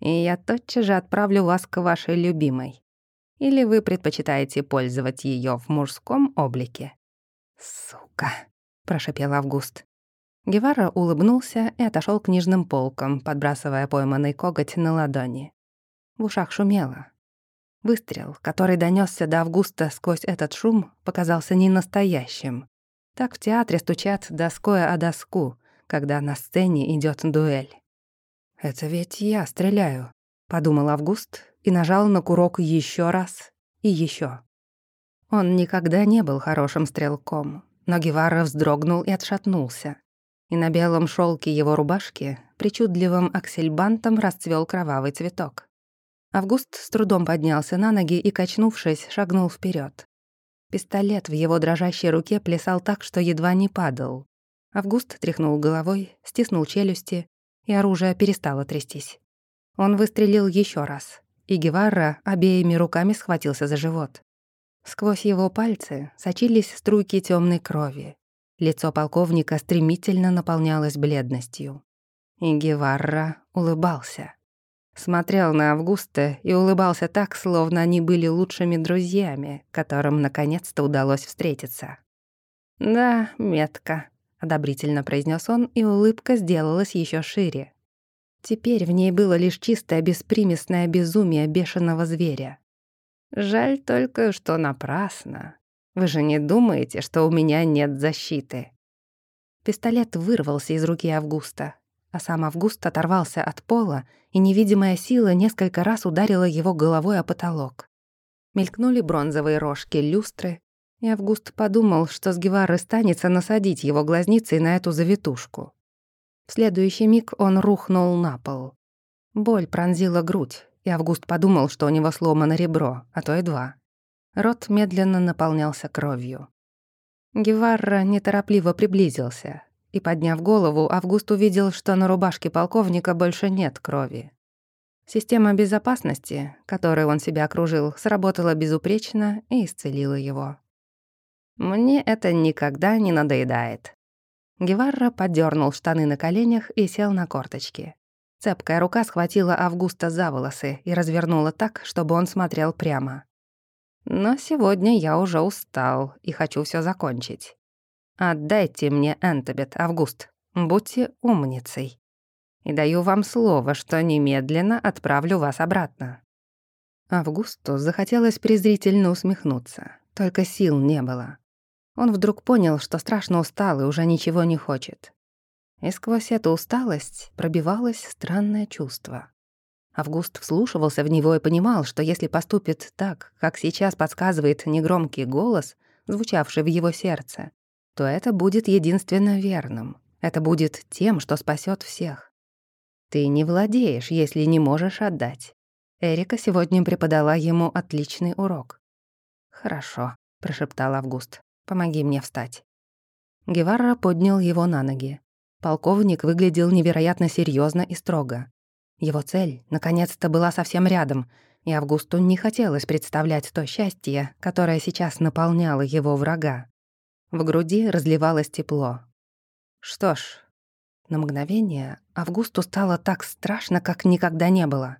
«И я тотчас же отправлю вас к вашей любимой. Или вы предпочитаете пользовать ее в мужском облике?» «Сука!» Прошипел Август. Гевара улыбнулся и отошел к книжным полкам, подбрасывая пойманный коготь на ладони. В ушах шумело. Выстрел, который донесся до Августа сквозь этот шум, показался ненастоящим. Так в театре стучат доской о доску, когда на сцене идет дуэль. «Это ведь я стреляю», — подумал Август и нажал на курок еще раз и еще. Он никогда не был хорошим стрелком, но Гевара вздрогнул и отшатнулся. И на белом шелке его рубашки причудливым аксельбантом расцвел кровавый цветок. Август с трудом поднялся на ноги и, качнувшись, шагнул вперед. Пистолет в его дрожащей руке плясал так, что едва не падал. Август тряхнул головой, стиснул челюсти, и оружие перестало трястись. Он выстрелил еще раз, и Гевара обеими руками схватился за живот. Сквозь его пальцы сочились струйки темной крови. Лицо полковника стремительно наполнялось бледностью. И Геварра улыбался. Смотрел на Августа и улыбался так, словно они были лучшими друзьями, которым наконец-то удалось встретиться. «Да, метко», — одобрительно произнес он, и улыбка сделалась еще шире. Теперь в ней было лишь чистое беспримесное безумие бешеного зверя. Жаль только, что напрасно. Вы же не думаете, что у меня нет защиты?» Пистолет вырвался из руки Августа, а сам Август оторвался от пола, и невидимая сила несколько раз ударила его головой о потолок. Мелькнули бронзовые рожки люстры, И Август подумал, что с Гевары станется насадить его глазницей на эту завитушку. В следующий миг он рухнул на пол. Боль пронзила грудь, и Август подумал, что у него сломано ребро, а то и два. Рот медленно наполнялся кровью. Геварра неторопливо приблизился, и, подняв голову, Август увидел, что на рубашке полковника больше нет крови. Система безопасности, которой он себя окружил, сработала безупречно и исцелила его. «Мне это никогда не надоедает». Геварра подернул штаны на коленях и сел на корточки. Цепкая рука схватила Августа за волосы и развернула так, чтобы он смотрел прямо. «Но сегодня я уже устал и хочу все закончить. Отдайте мне Энтобет, Август. Будьте умницей. И даю вам слово, что немедленно отправлю вас обратно». Августу захотелось презрительно усмехнуться, только сил не было. Он вдруг понял, что страшно устал и уже ничего не хочет. И сквозь эту усталость пробивалось странное чувство. Август вслушивался в него и понимал, что если поступит так, как сейчас подсказывает негромкий голос, звучавший в его сердце, то это будет единственно верным. Это будет тем, что спасет всех. Ты не владеешь, если не можешь отдать. Эрика сегодня преподала ему отличный урок. «Хорошо», — прошептал Август. «Помоги мне встать». Геварра поднял его на ноги. Полковник выглядел невероятно серьезно и строго. Его цель, наконец-то, была совсем рядом, и Августу не хотелось представлять то счастье, которое сейчас наполняло его врага. В груди разливалось тепло. Что ж, на мгновение Августу стало так страшно, как никогда не было.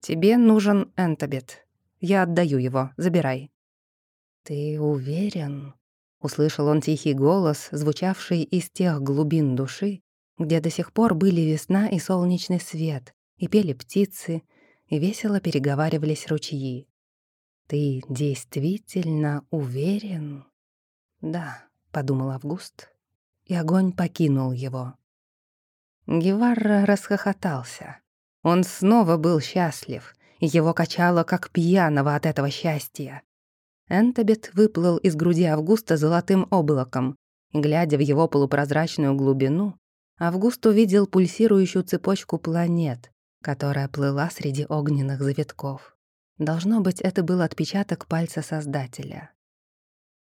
«Тебе нужен Энтобет. Я отдаю его, забирай». «Ты уверен?» Услышал он тихий голос, звучавший из тех глубин души, где до сих пор были весна и солнечный свет, и пели птицы, и весело переговаривались ручьи. «Ты действительно уверен?» «Да», — подумал Август, и огонь покинул его. Геварра расхохотался. Он снова был счастлив, и его качало как пьяного от этого счастья. Энтобет выплыл из груди Августа золотым облаком, и, глядя в его полупрозрачную глубину, Август увидел пульсирующую цепочку планет, которая плыла среди огненных завитков. Должно быть, это был отпечаток пальца Создателя.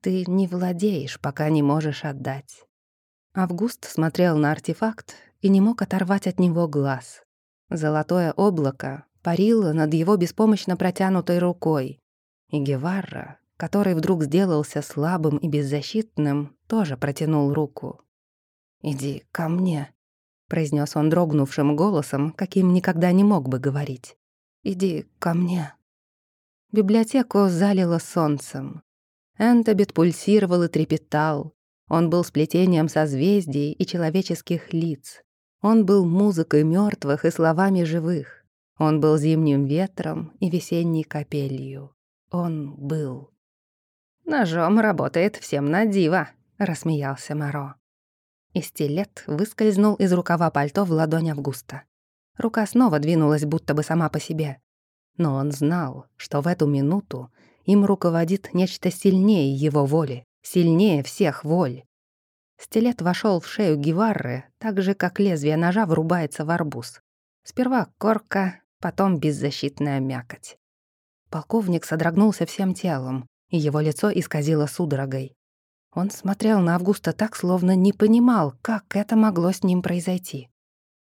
Ты не владеешь, пока не можешь отдать. Август смотрел на артефакт и не мог оторвать от него глаз. Золотое облако парило над его беспомощно протянутой рукой, и Геварра, который вдруг сделался слабым и беззащитным, тоже протянул руку. «Иди ко мне», — произнес он дрогнувшим голосом, каким никогда не мог бы говорить. «Иди ко мне». Библиотеку залило солнцем. Энтобит пульсировал и трепетал. Он был сплетением созвездий и человеческих лиц. Он был музыкой мертвых и словами живых. Он был зимним ветром и весенней капелью. Он был «Ножом работает всем на диво», — рассмеялся Моро. И стилет выскользнул из рукава пальто в ладонь Августа. Рука снова двинулась будто бы сама по себе. Но он знал, что в эту минуту им руководит нечто сильнее его воли, сильнее всех воль. Стилет вошел в шею Геварры, так же, как лезвие ножа врубается в арбуз. Сперва корка, потом беззащитная мякоть. Полковник содрогнулся всем телом, и его лицо исказило судорогой. Он смотрел на Августа так, словно не понимал, как это могло с ним произойти.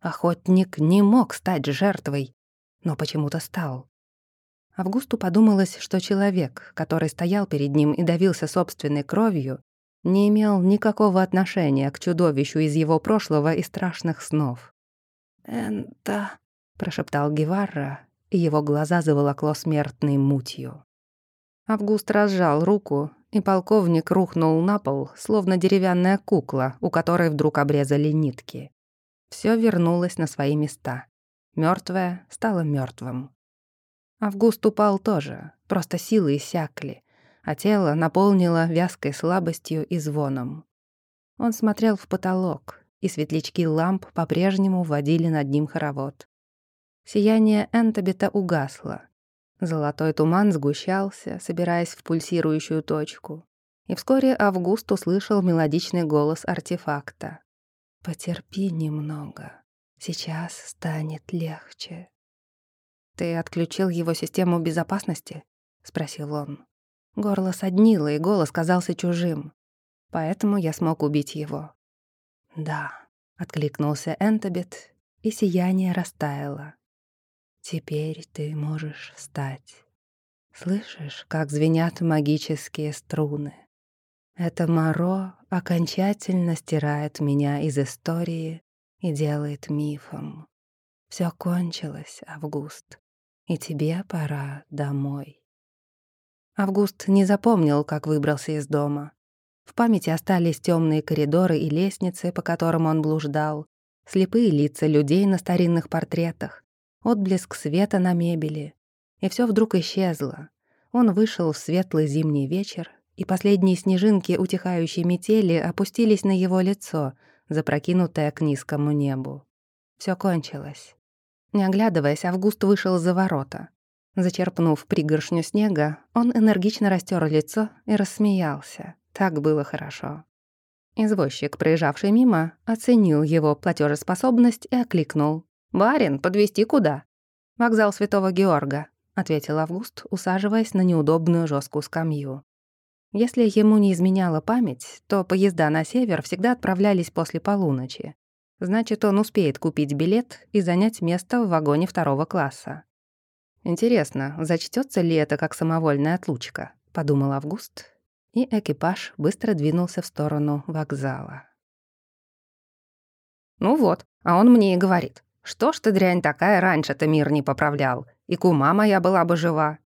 Охотник не мог стать жертвой, но почему-то стал. Августу подумалось, что человек, который стоял перед ним и давился собственной кровью, не имел никакого отношения к чудовищу из его прошлого и страшных снов. «Энта», — прошептал Геварра, и его глаза заволокло смертной мутью. Август разжал руку, и полковник рухнул на пол, словно деревянная кукла, у которой вдруг обрезали нитки. Все вернулось на свои места. Мертвое стало мертвым. Август упал тоже, просто силы иссякли, а тело наполнило вязкой слабостью и звоном. Он смотрел в потолок, и светлячки ламп по-прежнему водили над ним хоровод. Сияние Энтобита угасло, Золотой туман сгущался, собираясь в пульсирующую точку. И вскоре Август услышал мелодичный голос артефакта. «Потерпи немного. Сейчас станет легче». «Ты отключил его систему безопасности?» — спросил он. Горло соднило, и голос казался чужим. Поэтому я смог убить его. «Да», — откликнулся Энтобит, и сияние растаяло. «Теперь ты можешь встать. Слышишь, как звенят магические струны? Это Моро окончательно стирает меня из истории и делает мифом. Все кончилось, Август, и тебе пора домой». Август не запомнил, как выбрался из дома. В памяти остались темные коридоры и лестницы, по которым он блуждал, слепые лица людей на старинных портретах, отблеск света на мебели. И все вдруг исчезло. Он вышел в светлый зимний вечер, и последние снежинки утихающей метели опустились на его лицо, запрокинутое к низкому небу. Все кончилось. Не оглядываясь, Август вышел за ворота. Зачерпнув пригоршню снега, он энергично растер лицо и рассмеялся. Так было хорошо. Извозчик, проезжавший мимо, оценил его платежеспособность и окликнул. «Барин, подвести куда?» «Вокзал Святого Георга», — ответил Август, усаживаясь на неудобную жесткую скамью. Если ему не изменяла память, то поезда на север всегда отправлялись после полуночи. Значит, он успеет купить билет и занять место в вагоне второго класса. «Интересно, зачтется ли это как самовольная отлучка?» — подумал Август и экипаж быстро двинулся в сторону вокзала. «Ну вот, а он мне и говорит, что ж ты, дрянь такая, раньше-то мир не поправлял, и кума моя была бы жива.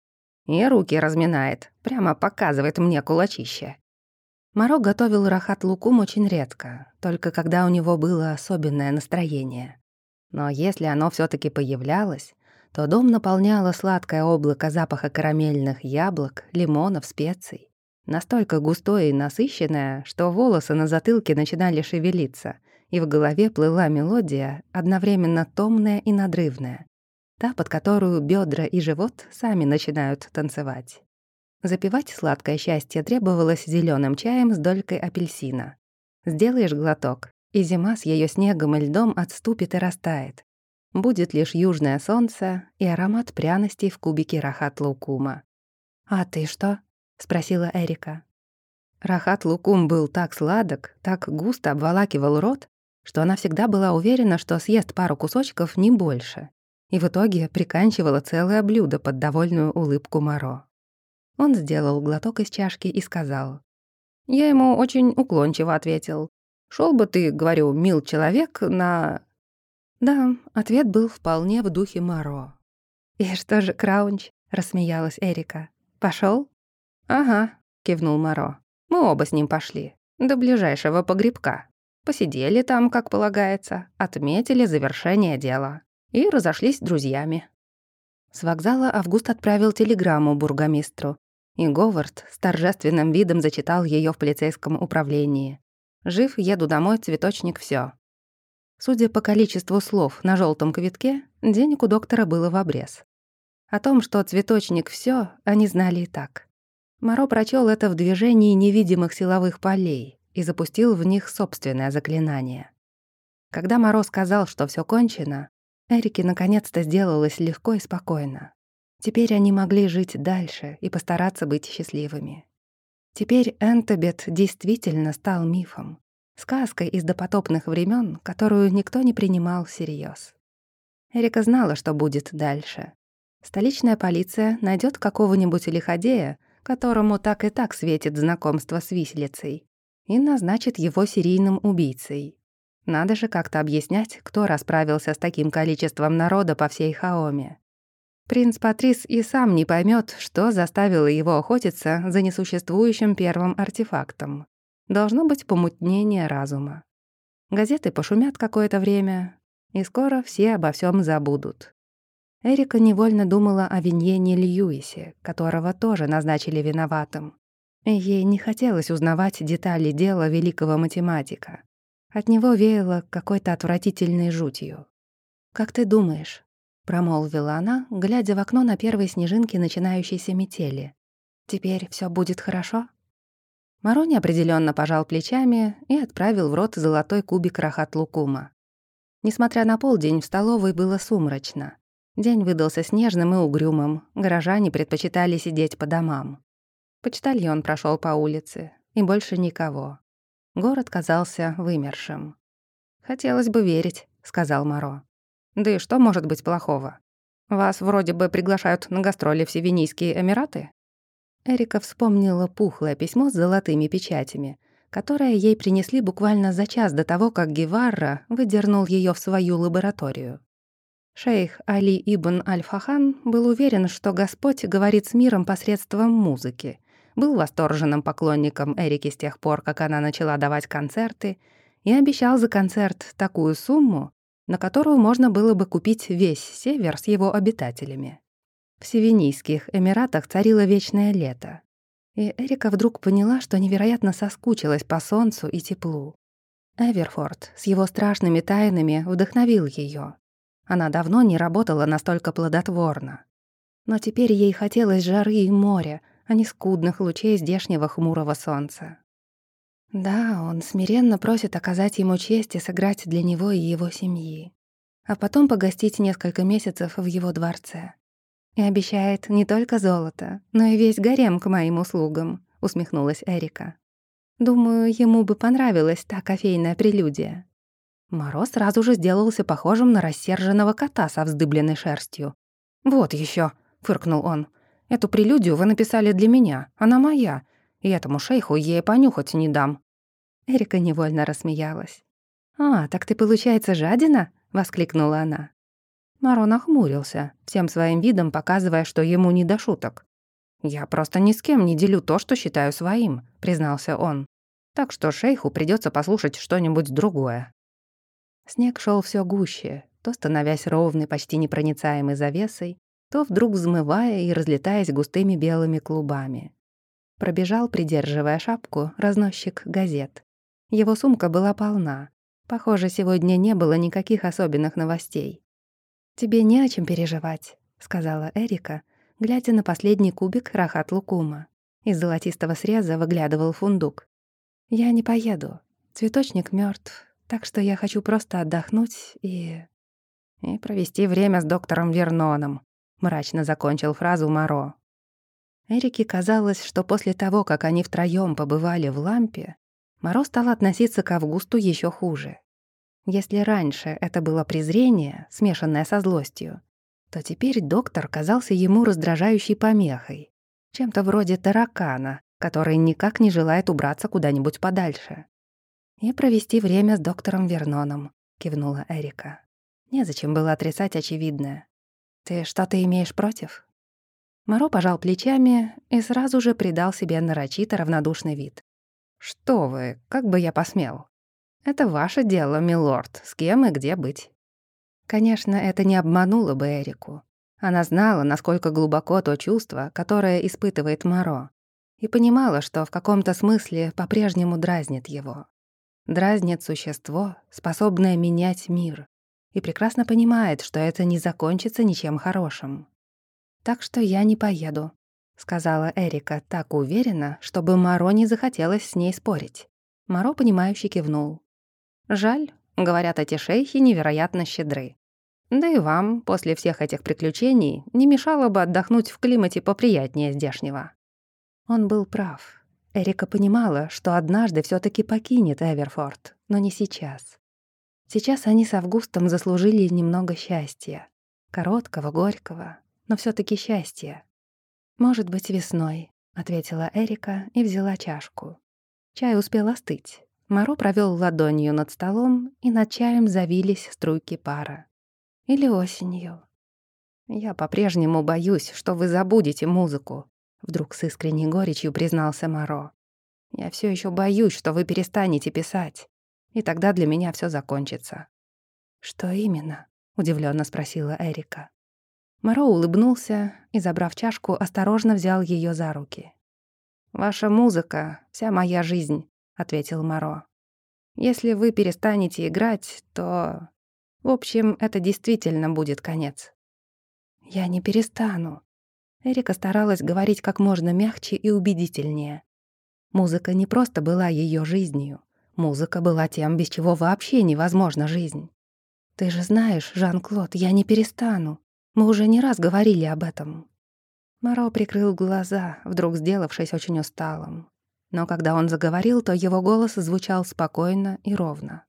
И руки разминает, прямо показывает мне кулачище». Маро готовил рахат лукум очень редко, только когда у него было особенное настроение. Но если оно все таки появлялось, то дом наполняло сладкое облако запаха карамельных яблок, лимонов, специй. Настолько густое и насыщенное, что волосы на затылке начинали шевелиться, и в голове плыла мелодия, одновременно томная и надрывная. Та, под которую бедра и живот сами начинают танцевать. Запивать сладкое счастье требовалось зеленым чаем с долькой апельсина. Сделаешь глоток, и зима с ее снегом и льдом отступит и растает. Будет лишь южное солнце и аромат пряностей в кубике рахат-лукума. «А ты что?» — спросила Эрика. Рахат Лукум был так сладок, так густо обволакивал рот, что она всегда была уверена, что съест пару кусочков не больше, и в итоге приканчивала целое блюдо под довольную улыбку Моро. Он сделал глоток из чашки и сказал. Я ему очень уклончиво ответил. Шел бы ты, говорю, мил человек, на...» Да, ответ был вполне в духе Моро. «И что же, Краунч?» — рассмеялась Эрика. Пошел? «Ага», — кивнул Моро. «Мы оба с ним пошли. До ближайшего погребка. Посидели там, как полагается, отметили завершение дела. И разошлись друзьями». С вокзала Август отправил телеграмму бургомистру, и Говард с торжественным видом зачитал ее в полицейском управлении. «Жив, еду домой, цветочник, все. Судя по количеству слов на желтом квитке, денег у доктора было в обрез. О том, что цветочник все, они знали и так. Моро прочел это в движении невидимых силовых полей и запустил в них собственное заклинание. Когда Моро сказал, что все кончено, Эрике наконец-то сделалось легко и спокойно. Теперь они могли жить дальше и постараться быть счастливыми. Теперь Энтобет действительно стал мифом, сказкой из допотопных времен, которую никто не принимал всерьез. Эрика знала, что будет дальше. Столичная полиция найдет какого-нибудь лиходея, которому так и так светит знакомство с виселицей, и назначит его серийным убийцей. Надо же как-то объяснять, кто расправился с таким количеством народа по всей Хаоме. Принц Патрис и сам не поймет, что заставило его охотиться за несуществующим первым артефактом. Должно быть помутнение разума. Газеты пошумят какое-то время, и скоро все обо всем забудут. Эрика невольно думала о Виньене Льюисе, которого тоже назначили виноватым. Ей не хотелось узнавать детали дела великого математика. От него веяло какой-то отвратительной жутью. «Как ты думаешь?» — промолвила она, глядя в окно на первые снежинки начинающейся метели. «Теперь все будет хорошо?» Маро неопределённо пожал плечами и отправил в рот золотой кубик рахат-лукума. Несмотря на полдень, в столовой было сумрачно. День выдался снежным и угрюмым, горожане предпочитали сидеть по домам. Почтальон прошел по улице, и больше никого. Город казался вымершим. «Хотелось бы верить», — сказал Маро. «Да и что может быть плохого? Вас вроде бы приглашают на гастроли в Севинийские Эмираты?» Эрика вспомнила пухлое письмо с золотыми печатями, которое ей принесли буквально за час до того, как Геварра выдернул ее в свою лабораторию. Шейх Али ибн Аль-Фахан был уверен, что Господь говорит с миром посредством музыки, был восторженным поклонником Эрики с тех пор, как она начала давать концерты, и обещал за концерт такую сумму, на которую можно было бы купить весь север с его обитателями. В Севинийских Эмиратах царило вечное лето. И Эрика вдруг поняла, что невероятно соскучилась по солнцу и теплу. Эверфорд с его страшными тайнами вдохновил ее. Она давно не работала настолько плодотворно. Но теперь ей хотелось жары и моря, а не скудных лучей здешнего хмурого солнца. Да, он смиренно просит оказать ему честь и сыграть для него и его семьи, а потом погостить несколько месяцев в его дворце. «И обещает не только золото, но и весь гарем к моим услугам», — усмехнулась Эрика. «Думаю, ему бы понравилась та кофейная прелюдия». Мороз сразу же сделался похожим на рассерженного кота со вздыбленной шерстью. «Вот еще, фыркнул он. «Эту прелюдию вы написали для меня, она моя, и этому шейху ей понюхать не дам». Эрика невольно рассмеялась. «А, так ты, получается, жадина?» — воскликнула она. Маро нахмурился, всем своим видом показывая, что ему не до шуток. «Я просто ни с кем не делю то, что считаю своим», — признался он. «Так что шейху придется послушать что-нибудь другое». Снег шел все гуще, то становясь ровной, почти непроницаемой завесой, то вдруг взмывая и разлетаясь густыми белыми клубами. Пробежал, придерживая шапку, разносчик газет. Его сумка была полна. Похоже, сегодня не было никаких особенных новостей. «Тебе не о чем переживать», — сказала Эрика, глядя на последний кубик рахат лукума. Из золотистого среза выглядывал фундук. «Я не поеду. Цветочник мертв, так что я хочу просто отдохнуть и...» «И провести время с доктором Верноном», — мрачно закончил фразу Моро. Эрике казалось, что после того, как они втроём побывали в лампе, Моро стал относиться к Августу еще хуже. Если раньше это было презрение, смешанное со злостью, то теперь доктор казался ему раздражающей помехой, чем-то вроде таракана, который никак не желает убраться куда-нибудь подальше. «И провести время с доктором Верноном», — кивнула Эрика. Незачем было отрицать очевидное. «Ты что-то имеешь против?» Моро пожал плечами и сразу же придал себе нарочито равнодушный вид. «Что вы, как бы я посмел?» Это ваше дело, милорд, с кем и где быть. Конечно, это не обмануло бы Эрику. Она знала, насколько глубоко то чувство, которое испытывает Моро, и понимала, что в каком-то смысле по-прежнему дразнит его. Дразнит существо, способное менять мир, и прекрасно понимает, что это не закончится ничем хорошим. «Так что я не поеду», — сказала Эрика так уверенно, чтобы Моро не захотелось с ней спорить. Моро, понимающе кивнул. Жаль, говорят, эти шейхи невероятно щедры. Да и вам, после всех этих приключений, не мешало бы отдохнуть в климате поприятнее здешнего. Он был прав. Эрика понимала, что однажды все таки покинет Эверфорд, но не сейчас. Сейчас они с Августом заслужили немного счастья. Короткого, горького, но все таки счастья. «Может быть, весной», — ответила Эрика и взяла чашку. Чай успел остыть. Маро провел ладонью над столом, и над чаем завились струйки пара. Или осенью. «Я по-прежнему боюсь, что вы забудете музыку», — вдруг с искренней горечью признался Маро. «Я все еще боюсь, что вы перестанете писать, и тогда для меня все закончится». «Что именно?» — удивленно спросила Эрика. Маро улыбнулся и, забрав чашку, осторожно взял ее за руки. «Ваша музыка — вся моя жизнь. — ответил Моро. «Если вы перестанете играть, то... В общем, это действительно будет конец». «Я не перестану». Эрика старалась говорить как можно мягче и убедительнее. Музыка не просто была ее жизнью. Музыка была тем, без чего вообще невозможна жизнь. «Ты же знаешь, Жан-Клод, я не перестану. Мы уже не раз говорили об этом». Моро прикрыл глаза, вдруг сделавшись очень усталым. Но когда он заговорил, то его голос звучал спокойно и ровно.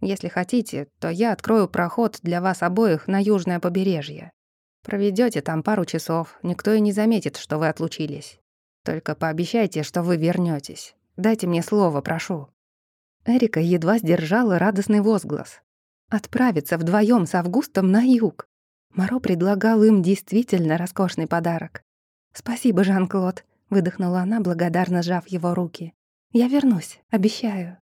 «Если хотите, то я открою проход для вас обоих на южное побережье. Проведете там пару часов, никто и не заметит, что вы отлучились. Только пообещайте, что вы вернетесь. Дайте мне слово, прошу». Эрика едва сдержала радостный возглас. Отправиться вдвоем с Августом на юг. Моро предлагал им действительно роскошный подарок. «Спасибо, Жан-Клод», — выдохнула она, благодарно сжав его руки. «Я вернусь, обещаю».